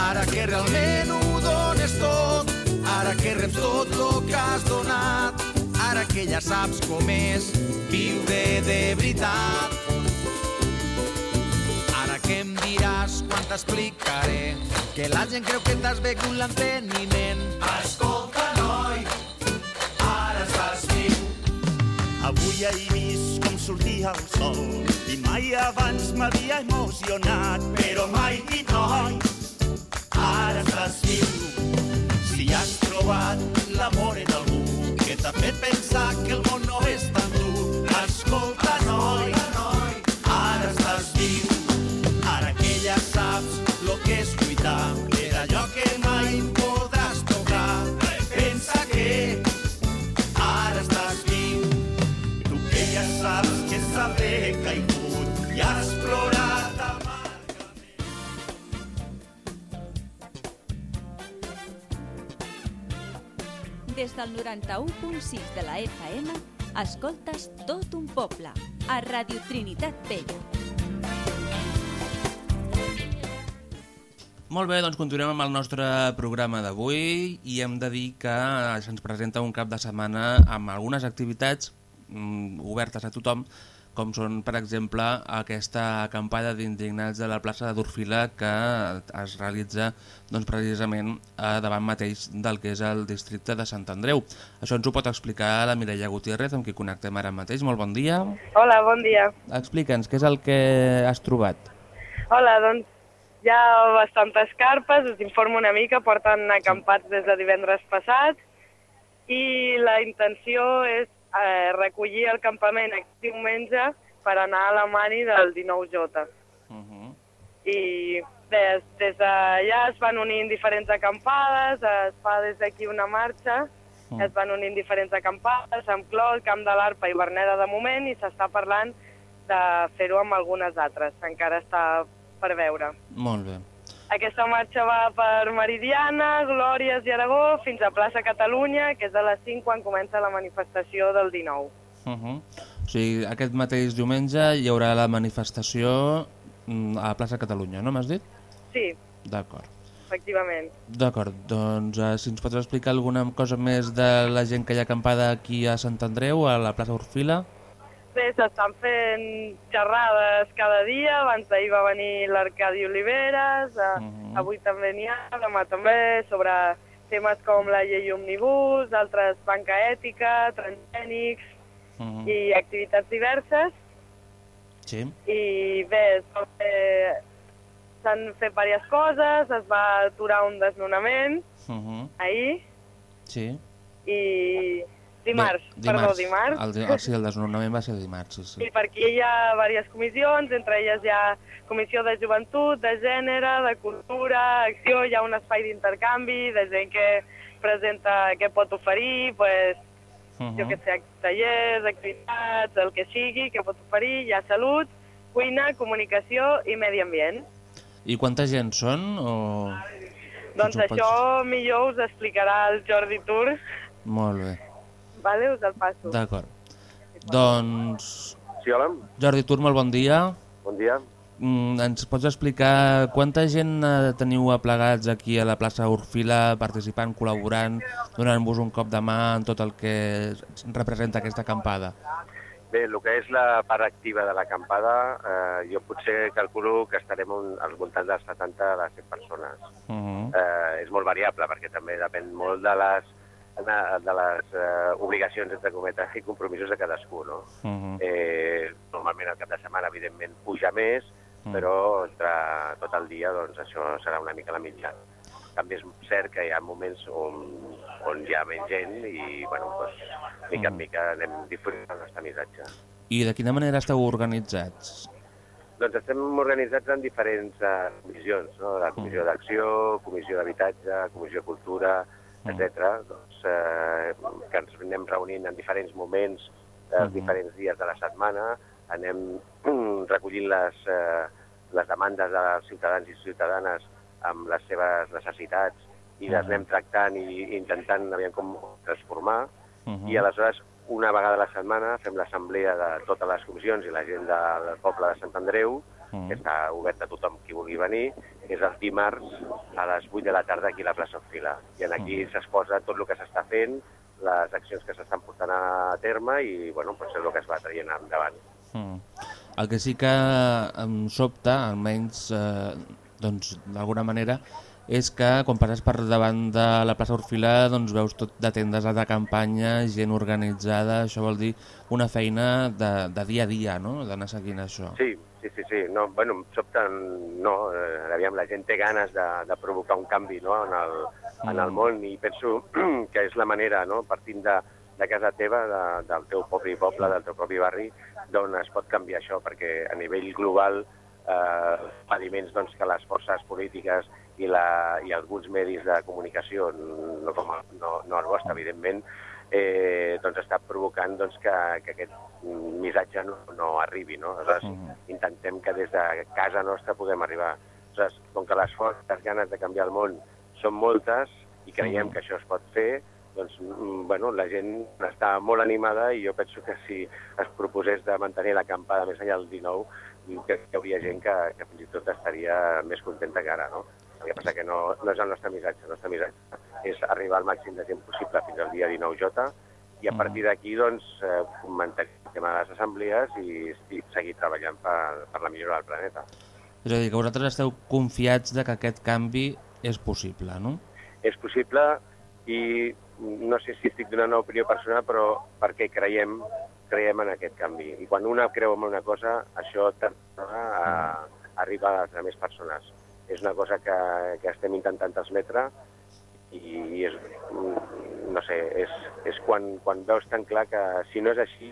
Ara que realment ho dones tot, ara que reps tot el que has donat, ara que ja saps com és viure de veritat. Ara que em diràs quan t'explicaré que la gent creu que t'has begut l'enteniment. Escolta, Avui he vist com sortia el sol i mai abans m'havia emocionat, però mai dit noi, ara estàs viu. Si has trobat l'amor en algú que t'ha fet pensar que el món no és tan dur, escolta, Des del 91.6 de la FM, escoltes tot un poble, a Radio Trinitat Vella. Molt bé, doncs continuem amb el nostre programa d'avui i hem de dir que se'ns presenta un cap de setmana amb algunes activitats mm, obertes a tothom, com són, per exemple, aquesta acampada d'indignats de la plaça d'Orfila que es realitza doncs, precisament a davant mateix del que és el districte de Sant Andreu. Això ens ho pot explicar la Mireia Gutiérrez, amb qui connectem ara mateix. Molt bon dia. Hola, bon dia. Explica'ns, què és el que has trobat? Hola, doncs hi ha bastantes carpes, us informo una mica, porten acampats des de divendres passat i la intenció és eh, recollir el campament aquest diumenge per anar a la mani del 19J. Uh -huh. I des, des d'allà es van unint diferents acampades, es fa des d'aquí una marxa, Mm. es van unint diferents acampades, amb Clol, Camp de l'Arpa i Berneda de moment, i s'està parlant de fer-ho amb algunes altres. Encara està per veure. Molt bé. Aquesta marxa va per Meridiana, Glòries i Aragó fins a plaça Catalunya, que és a les 5 quan comença la manifestació del 19. Uh -huh. O sigui, aquest mateix diumenge hi haurà la manifestació mm, a la plaça Catalunya, no m'has dit? Sí, D'acord. efectivament. D'acord, doncs eh, si ens pots explicar alguna cosa més de la gent que hi ha acampada aquí a Sant Andreu, a la plaça Orfila? Bé, s'estan fent xerrades cada dia, abans d'ahir va venir l'Arcadi Oliveres, eh, Mhm. avui també n'hi ha, demà també, sobre temes com la llei omnibus, altres banca ètica, transgènics Uh -huh. i activitats diverses. Sí. I bé, s'han fet diverses coses, es va aturar un desnonament Uh -huh. ahir Sí. i dimarts, Bé, perdó, dimarts. El, el, sí, el desnonament va ser dimarts, sí, sí. I per aquí hi ha diverses comissions, entre elles hi ha comissió de joventut, de gènere, de cultura, acció, hi ha un espai d'intercanvi, de gent que presenta què pot oferir, pues, Uh jo que sé, tallers, activitats, el que sigui, que pot oferir, hi ha salut, cuina, comunicació i medi ambient. I quanta gent són? O... Doncs ho pots- això millor us explicarà el Jordi Tour, Molt bé, vale? us el passo. d'acord. Doncs, Sí, hola, Jordi Tur, molt bon dia. bon dia. Mm, ens pots explicar quanta gent eh, teniu aplegats aquí a la plaça Orfila, participant, col·laborant, donant-vos un cop de mà en tot el que representa aquesta acampada? Bé, el que és la part activa de l'acampada, eh, jo potser calculo que estarem un, als voltants dels 70 a les 100 persones. Uh -huh. Eh, és molt variable perquè també depèn molt de les, de, de les eh, obligacions, entre cometes, i compromisos de cadascú. No? Uh -huh. Eh, normalment el cap de setmana, evidentment, puja més, Mm. però entre tot el dia doncs, això serà una mica la mitjana. També és cert que hi ha moments on, on hi ha menys gent i, bueno, doncs, mica en Mm. mica anem difonint el nostre missatge. I de quina manera esteu organitzats? Doncs estem organitzats en diferents eh, comissions, no? la comissió d'acció, comissió d'habitatge, comissió de cultura. Etc. Doncs, eh, que ens anem reunint en diferents moments dels Mhm. diferents dies de la setmana, anem (clears throat) recollint les, eh, les demandes dels ciutadans i ciutadanes amb les seves necessitats i les Mhm. anem tractant i intentant aviam com transformar Uh -huh. i aleshores una vegada a la setmana fem l'assemblea de totes les comissions i la gent del poble de Sant Andreu, Mm. que està oberta a tothom qui vulgui venir, és el dimarts a les 8 de la tarda aquí a la plaça Orfila. I en aquí s'exposa tot el que s'està fent, les accions que s'estan portant a terme i bueno, pues és el que es va traient endavant. Mm. El que sí que em sobta, almenys eh, doncs, d'alguna manera, és que quan passes per davant de la plaça Orfila doncs veus tot de tendes de campanya, gent organitzada, això vol dir una feina de, de dia a dia, no?, d'anar seguint això. Sí, sí, sí, sí. No, bueno, em sobta, no, eh, aviam, la gent té ganes de, de provocar un canvi no, en, el, en el Mm. món i penso (clears throat) que és la manera, no, partint de, de casa teva, de, del teu propi poble, del teu propi barri, d'on es pot canviar això, perquè a nivell global eh, pediments doncs, que les forces polítiques i, la, i alguns medis de comunicació, no, com no, no el vostre, evidentment, eh, doncs està provocant doncs, que, que aquest missatge no, no arribi. No? Aleshores, Mhm. intentem que des de casa nostra puguem arribar. Aleshores, com que les forces, les ganes de canviar el món són moltes i creiem Mhm. que això es pot fer, doncs, mm, bueno, la gent està molt animada i jo penso que si es proposés de mantenir l'acampada més enllà del 19, crec que hi hauria gent que, que fins i tot estaria més contenta que ara, no? El que passa que no, no és el nostre missatge. El nostre missatge és arribar al màxim de gent possible fins al dia 19J i a Mhm. partir d'aquí doncs, eh, mantenir el tema de les assemblees i, i seguir treballant per, per la millora del planeta. És a dir, que vosaltres esteu confiats de que aquest canvi és possible, no? És possible i no sé si estic donant una opinió personal, però perquè creiem, creiem en aquest canvi. I quan una creu en una cosa, això a, a arribar a més persones. És una cosa que, que estem intentant transmetre i és, no sé, és, és quan, quan veus tan clar que si no és així,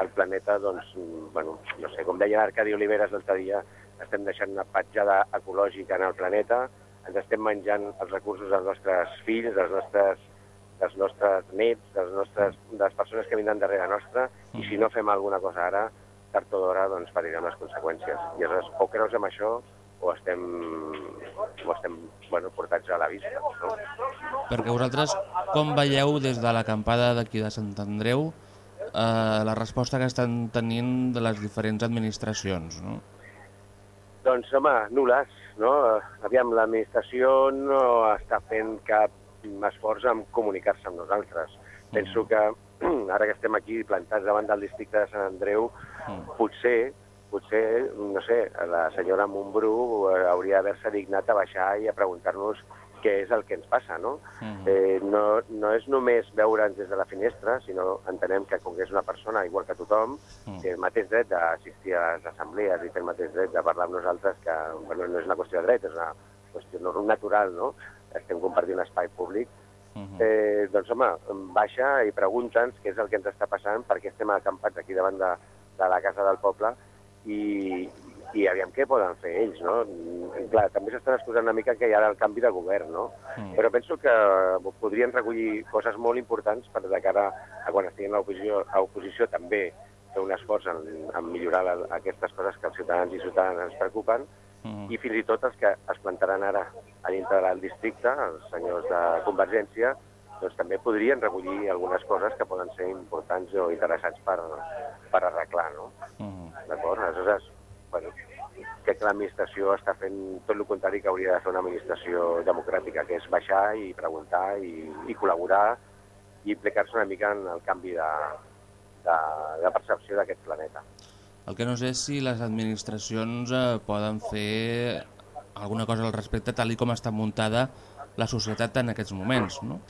el planeta, doncs, bueno, no sé, com deia l'Arcadi Oliveres l'altre dia, estem deixant una petjada ecològica en el planeta, ens estem menjant els recursos dels nostres fills, dels nostres, dels nostres nets, dels nostres, de les persones que vindran darrere nostra, i si no fem alguna cosa ara, tard o d'hora doncs, patirem les conseqüències. I aleshores, o creus en això, o estem, o estem bueno, portats a la vista. No? Perquè vosaltres com veieu des de l'acampada d'aquí de Sant Andreu eh, la resposta que estan tenint de les diferents administracions, no? Doncs, home, nules, no? Aviam, l'administració no està fent cap esforç en comunicar-se amb nosaltres. Penso que (clears throat) ara que estem aquí plantats davant del districte de Sant Andreu, potser, potser, no sé, la senyora Montbrú eh, hauria d'haver-se dignat a baixar i a preguntar-nos què és el que ens passa, no? Mhm. Eh, no, no és només veure'ns des de la finestra, sinó entenem que com que és una persona igual que tothom, Mm. té el mateix dret d'assistir a les assemblees i té el mateix dret de parlar amb nosaltres, que bueno, no és una qüestió de dret, és una qüestió natural, no? Estem compartint un espai públic. Mhm. Eh, doncs, home, baixa i pregunta'ns què és el que ens està passant, perquè estem acampats aquí davant de, de la Casa del Poble i, i aviam què poden fer ells, no? Mm, Clar, també s'estan excusant una mica que hi ha el canvi de govern, no? Mm. Però penso que podrien recollir coses molt importants per de cara a quan estiguin a l'oposició, a oposició també fer un esforç en, en millorar la, aquestes coses que els ciutadans i ciutadanes ens preocupen Mhm. i fins i tot els que es plantaran ara a dintre del districte, els senyors de Convergència, doncs també podrien recollir algunes coses que poden ser importants o interessants per, per arreglar, no? Mhm. D'acord? Aleshores, bueno, crec que l'administració està fent tot el contrari que hauria de fer una administració democràtica, que és baixar i preguntar i, i col·laborar i implicar-se una mica en el canvi de, de, de percepció d'aquest planeta. El que no sé és si les administracions eh, poden fer alguna cosa al respecte tal i com està muntada la societat en aquests moments, no?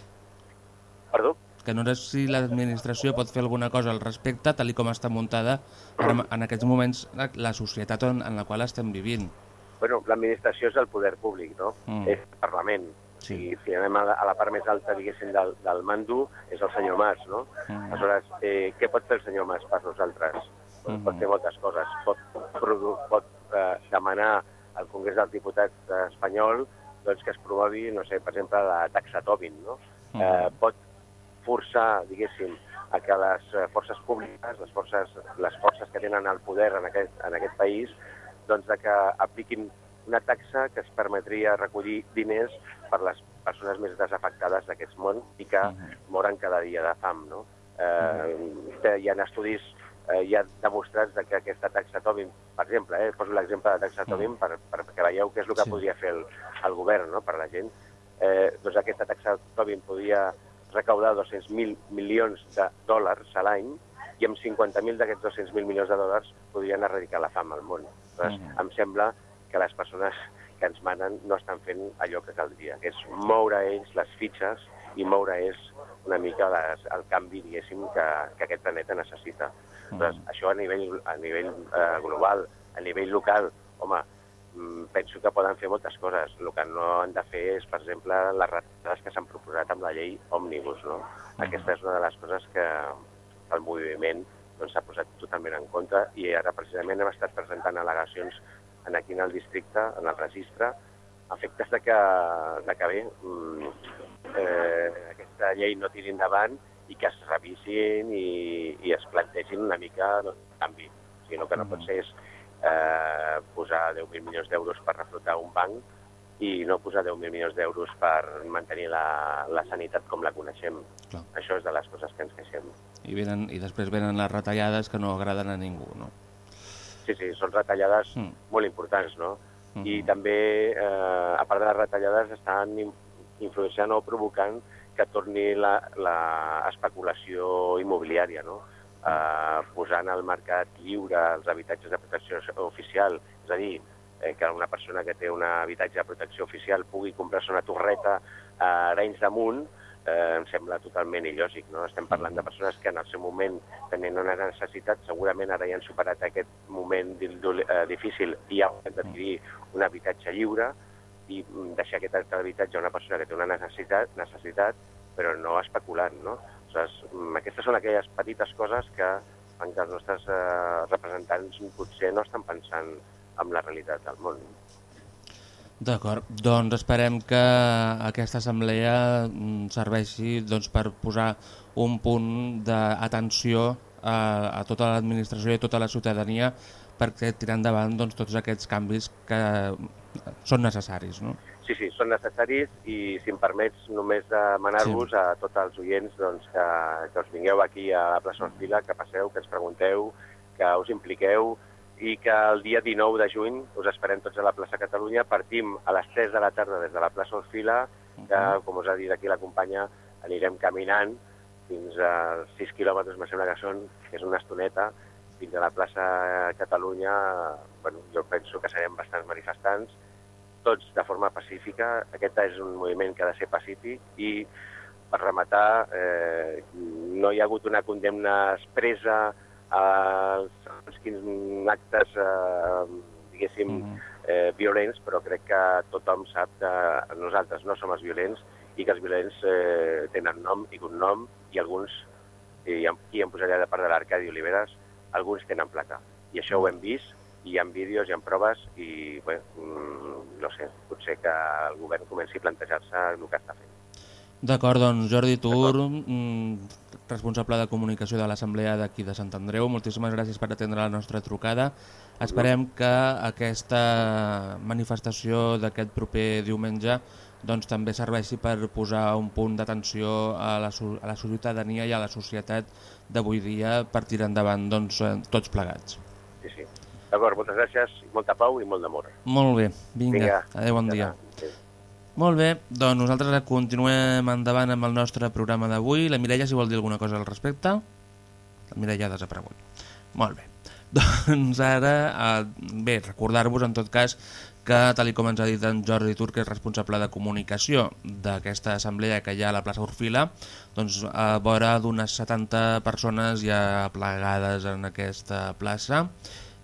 Perdó? Que no sé si l'administració pot fer alguna cosa al respecte tal com està muntada ara, en aquests moments la, societat on, en la qual estem vivint. Bueno, l'administració és el poder públic, no? Mm. És el Parlament. Sí. I si anem a la, a la part més alta, diguéssim, del, del mando, és el senyor Mas, no? Mm. Aleshores, eh, què pot fer el senyor Mas per nosaltres? Doncs Mhm. pot fer moltes coses. Pot, produ- pot eh, demanar al Congrés dels Diputats espanyol doncs, que es promogui, no sé, per exemple, la taxa Tobin, no? Mhm. Eh, pot forçar, diguéssim, a que les eh, forces públiques, les forces, les forces que tenen el poder en aquest, en aquest país, doncs de que apliquin una taxa que es permetria recollir diners per les persones més desafectades d'aquest món i que moren cada dia de fam. No? Eh, hi ha estudis eh, ja demostrats de que aquesta taxa Tobin, per exemple, eh, poso l'exemple de taxa Tobin per, per, perquè veieu què és el que Sí. podria fer el, el govern no? per la gent. Eh, doncs aquesta taxa Tobin podria recaudar 200.000 milions de dòlars a l'any i amb 50.000 d'aquests 200.000 milions de dòlars podrien erradicar la fam al món. Aleshores, Mhm. em sembla que les persones que ens manen no estan fent allò que caldria, que és moure ells les fitxes i moure ells una mica les, el canvi, diguéssim, que, que aquest planeta necessita. Aleshores, això a nivell, a nivell eh, global, a nivell local, home, mm, penso que poden fer moltes coses. El que no han de fer és, per exemple, les retallades que s'han proposat amb la llei Òmnibus. No? Aquesta és una de les coses que el moviment doncs, s'ha posat totalment en contra i ara precisament hem estat presentant al·legacions en aquí en el districte, en el registre, efectes de que, de que bé, mm, eh, aquesta llei no tiri endavant i que es revisin i, i es plantegin una mica doncs, canvi. O sigui, el que no pot ser és eh, posar 10.000 milions d'euros per reflotar un banc i no posar 10.000 milions d'euros per mantenir la, la sanitat com la coneixem. Clar. Això és de les coses que ens queixem. I, venen, I després venen les retallades que no agraden a ningú, no? Sí, sí, són retallades Mm. molt importants, no? Mhm. I també, eh, a part de les retallades, estan in- influenciant o provocant que torni la, la especulació immobiliària, no? Eh, posant al mercat lliure els habitatges de protecció oficial, és a dir, eh, que una persona que té un habitatge de protecció oficial pugui comprar-se una torreta a Arenys de Munt, eh, em sembla totalment il·lògic. No? Estem parlant de persones que en el seu moment tenien una necessitat, segurament ara ja han superat aquest moment eh, difícil i han d'adquirir un habitatge lliure i mm, deixar aquest habitatge a una persona que té una necessitat, necessitat però no especulant. No? Aleshores, mm, aquestes són aquelles petites coses que fan que els nostres eh, representants potser no estan pensant en la realitat del món. D'acord, doncs esperem que aquesta assemblea mm, serveixi doncs, per posar un punt d'atenció a, a tota l'administració i a tota la ciutadania perquè tirar endavant doncs, tots aquests canvis que són necessaris. No? Sí, sí, són necessaris i, si em permets, només demanar-vos Sí. a tots els oients doncs, que, que us vingueu aquí a la plaça Orfila, que passeu, que ens pregunteu, que us impliqueu i que el dia 19 de juny us esperem tots a la plaça Catalunya. Partim a les 3 de la tarda des de la plaça Orfila, que, com us ha dit aquí la companya, anirem caminant fins a 6 quilòmetres, me sembla que són, que és una estoneta, fins a la plaça Catalunya. Bueno, jo penso que serem bastants manifestants tots de forma pacífica. Aquest és un moviment que ha de ser pacífic i, per rematar, eh, no hi ha hagut una condemna expressa als, als quins actes, eh, diguéssim, mm -hmm. eh, violents, però crec que tothom sap que nosaltres no som els violents i que els violents eh, tenen nom i cognom i alguns, i aquí em posaria de part de l'Arcadi Oliveres, alguns tenen placa. I això ho hem vist, i hi ha vídeos, hi ha proves, i bé, mm, no sé, potser que el govern comenci a plantejar-se el que està fent. D'acord, doncs Jordi Tur, mm, responsable de comunicació de l'Assemblea d'aquí de Sant Andreu, moltíssimes gràcies per atendre la nostra trucada. Esperem que aquesta manifestació d'aquest proper diumenge doncs, també serveixi per posar un punt d'atenció a, la, a la ciutadania i a la societat d'avui dia per tirar endavant doncs, eh, tots plegats. Sí, sí. D'acord, moltes gràcies, molta pau i molt d'amor. Molt bé, vinga, vinga. adeu, bon dia. Sí. Molt bé, doncs nosaltres continuem endavant amb el nostre programa d'avui. La Mireia, si vol dir alguna cosa al respecte. La Mireia ha desaparegut. Molt bé. (laughs) Doncs ara, eh, bé, recordar-vos en tot cas que, tal com ens ha dit en Jordi Tur, que és responsable de comunicació d'aquesta assemblea que hi ha a la plaça Orfila, doncs a vora d'unes 70 persones ja plegades en aquesta plaça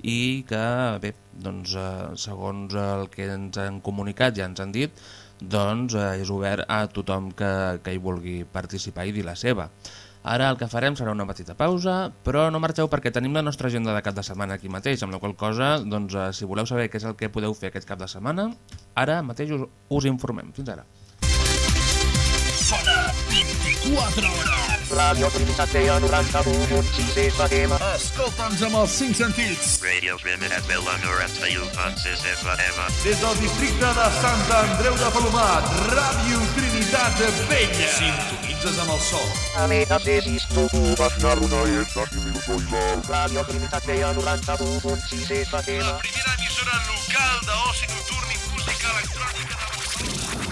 i que, bé, doncs, eh, segons el que ens han comunicat, ja ens han dit, doncs eh, és obert a tothom que, que hi vulgui participar i dir la seva. Ara el que farem serà una petita pausa, però no marxeu perquè tenim la nostra agenda de cap de setmana aquí mateix, amb la qual cosa, doncs, eh, si voleu saber què és el que podeu fer aquest cap de setmana, ara mateix us, us informem. Fins ara. Sona 24 hores. Radio Trinitat Vella 91.6 FM. Escolta'ns amb els 5 sentits. Radio Trinitat Vella 91.6 FM. Des del districte de Sant Andreu de Palomat, Ràdio Trinitat Vella. Sintonitzes amb el sol. Ametasis tu Basnaruna i Esnati Minutoila. Radio Trinitat Vella 91.6 FM. La primera emissora local d'oci nocturn i música electrònica de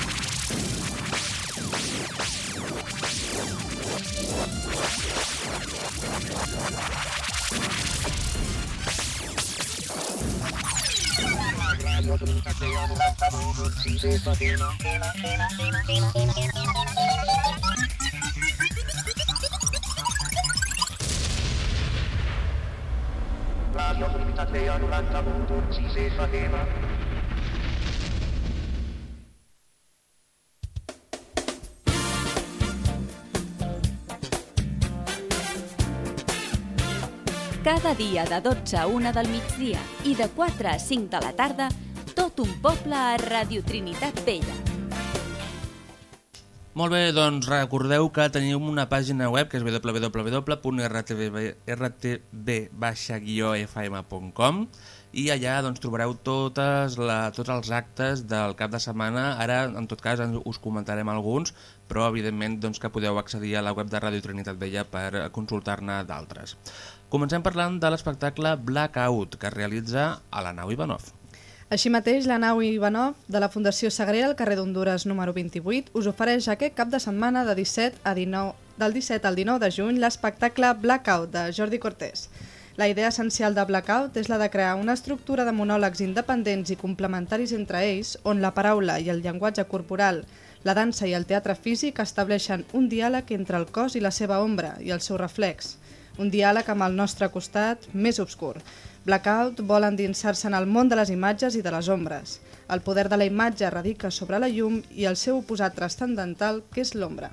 Radio Comunitat Vella 91.6 FM. Cada dia de 12 a 1 del migdia i de 4 a 5 de la tarda, tot un poble a Radio Trinitat Vella. Molt bé, doncs recordeu que teniu una pàgina web que és www.rtb-fm.com i allà doncs, trobareu totes la, tots els actes del cap de setmana. Ara, en tot cas, us comentarem alguns, però evidentment doncs, que podeu accedir a la web de Radio Trinitat Vella per consultar-ne d'altres. Comencem parlant de l'espectacle Blackout, que es realitza a la nau Ivanov. Així mateix, la nau Ivanov de la Fundació Sagrera al carrer d'Honduras número 28 us ofereix aquest cap de setmana de 17 a 19, del 17 al 19 de juny l'espectacle Blackout de Jordi Cortés. La idea essencial de Blackout és la de crear una estructura de monòlegs independents i complementaris entre ells on la paraula i el llenguatge corporal, la dansa i el teatre físic estableixen un diàleg entre el cos i la seva ombra i el seu reflex un diàleg amb el nostre costat més obscur. Blackout vol endinsar-se en el món de les imatges i de les ombres. El poder de la imatge radica sobre la llum i el seu oposat transcendental, que és l'ombra.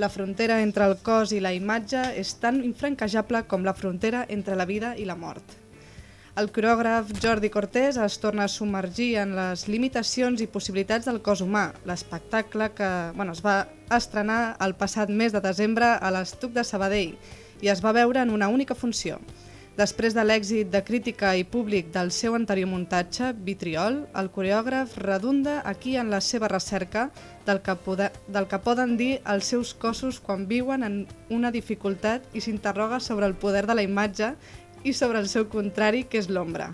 La frontera entre el cos i la imatge és tan infranquejable com la frontera entre la vida i la mort. El coreògraf Jordi Cortés es torna a submergir en les limitacions i possibilitats del cos humà, l'espectacle que bueno, es va estrenar el passat mes de desembre a l'Estuc de Sabadell i es va veure en una única funció. Després de l'èxit de crítica i públic del seu anterior muntatge, Vitriol, el coreògraf redunda aquí en la seva recerca del que, pode, del que poden dir els seus cossos quan viuen en una dificultat i s'interroga sobre el poder de la imatge i sobre el seu contrari, que és l'ombra.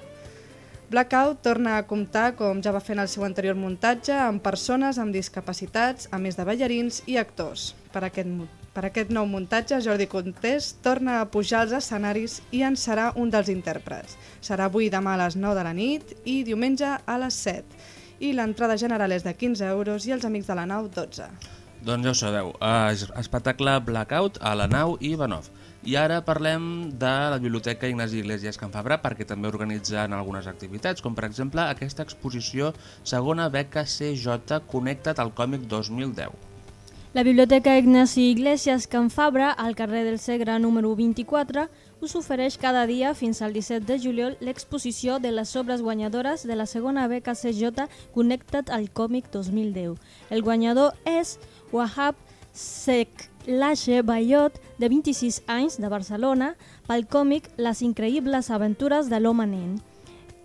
Blackout torna a comptar, com ja va fer en el seu anterior muntatge, amb persones amb discapacitats, a més de ballarins i actors. Per aquest per aquest nou muntatge, Jordi Contés torna a pujar als escenaris i en serà un dels intèrprets. Serà avui demà a les 9 de la nit i diumenge a les 7. i l'entrada general és de 15 euros i els amics de la nau 12. Doncs ja ho sabeu, espectacle Blackout a la nau i Ivanov. I ara parlem de la Biblioteca Ignasi Iglesias Can Fabra perquè també organitzen algunes activitats, com per exemple aquesta exposició segona beca CJ Connecta't al còmic 2010. La Biblioteca Ignasi Iglesias Can Fabra, al carrer del Segre número 24, us ofereix cada dia fins al 17 de juliol l'exposició de les obres guanyadores de la segona beca CJ Connecta't al còmic 2010. El guanyador és Wahab Sek Lache Bayot, de 26 anys, de Barcelona, pel còmic Les increïbles aventures de l'home nen.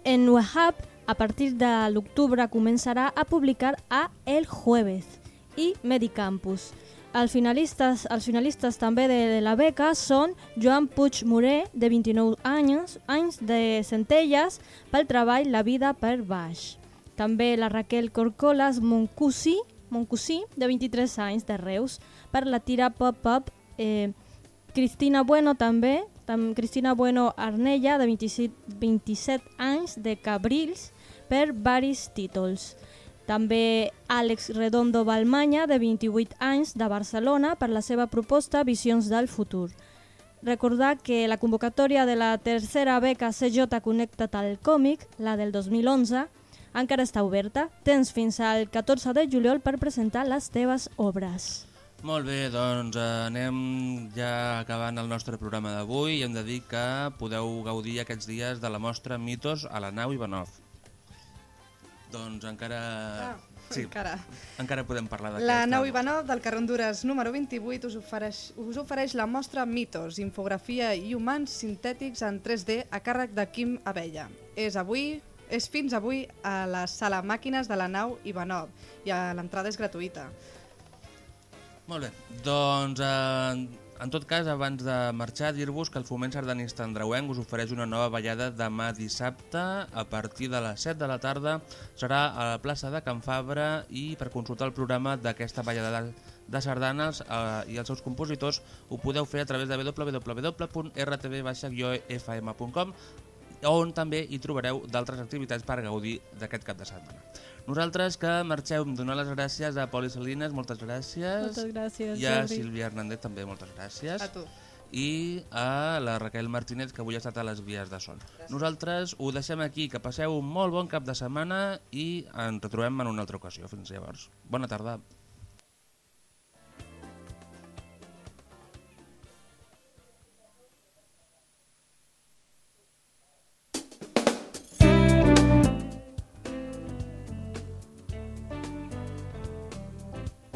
En Wahab, a partir de l'octubre, començarà a publicar a El Jueves i Medicampus. Els finalistes, els finalistes també de, la beca són Joan Puig Moré, de 29 anys, anys de Centelles, pel treball La vida per baix. També la Raquel Corcolas Moncusi, Moncusí, de 23 anys, de Reus, per la tira pop-up. Eh, Cristina Bueno també, tam, Cristina Bueno Arnella, de 27, 27 anys, de Cabrils, per varis títols. També Àlex Redondo Balmanya, de 28 anys, de Barcelona, per la seva proposta Visions del futur. Recordar que la convocatòria de la tercera beca CJ Connecta't al còmic, la del 2011, encara està oberta. Tens fins al 14 de juliol per presentar les teves obres. Molt bé, doncs anem ja acabant el nostre programa d'avui i hem de dir que podeu gaudir aquests dies de la mostra Mitos a la nau Ivanov. Doncs encara... Ah, sí, encara. encara podem parlar d'aquesta. La nau Ivanov del carrer Honduras número 28 us ofereix, us ofereix la mostra Mitos, infografia i humans sintètics en 3D a càrrec de Quim Abella. És avui, és fins avui a la sala màquines de la nau Ivanov i a l'entrada és gratuïta. Molt bé, doncs eh, en tot cas, abans de marxar, dir-vos que el Foment Sardanista Andreuenc us ofereix una nova ballada demà dissabte a partir de les 7 de la tarda. Serà a la plaça de Can Fabra i per consultar el programa d'aquesta ballada de, sardanes eh, i els seus compositors ho podeu fer a través de www.rtv-fm.com on també hi trobareu d'altres activitats per gaudir d'aquest cap de setmana. Nosaltres que marxeu donar les gràcies a Poli Salinas, moltes gràcies. Moltes gràcies, I a Jordi. Sílvia Hernández també, moltes gràcies. A tu. I a la Raquel Martínez, que avui ha estat a les vies de son. Nosaltres ho deixem aquí, que passeu un molt bon cap de setmana i ens retrobem en una altra ocasió. Fins llavors. Bona tarda.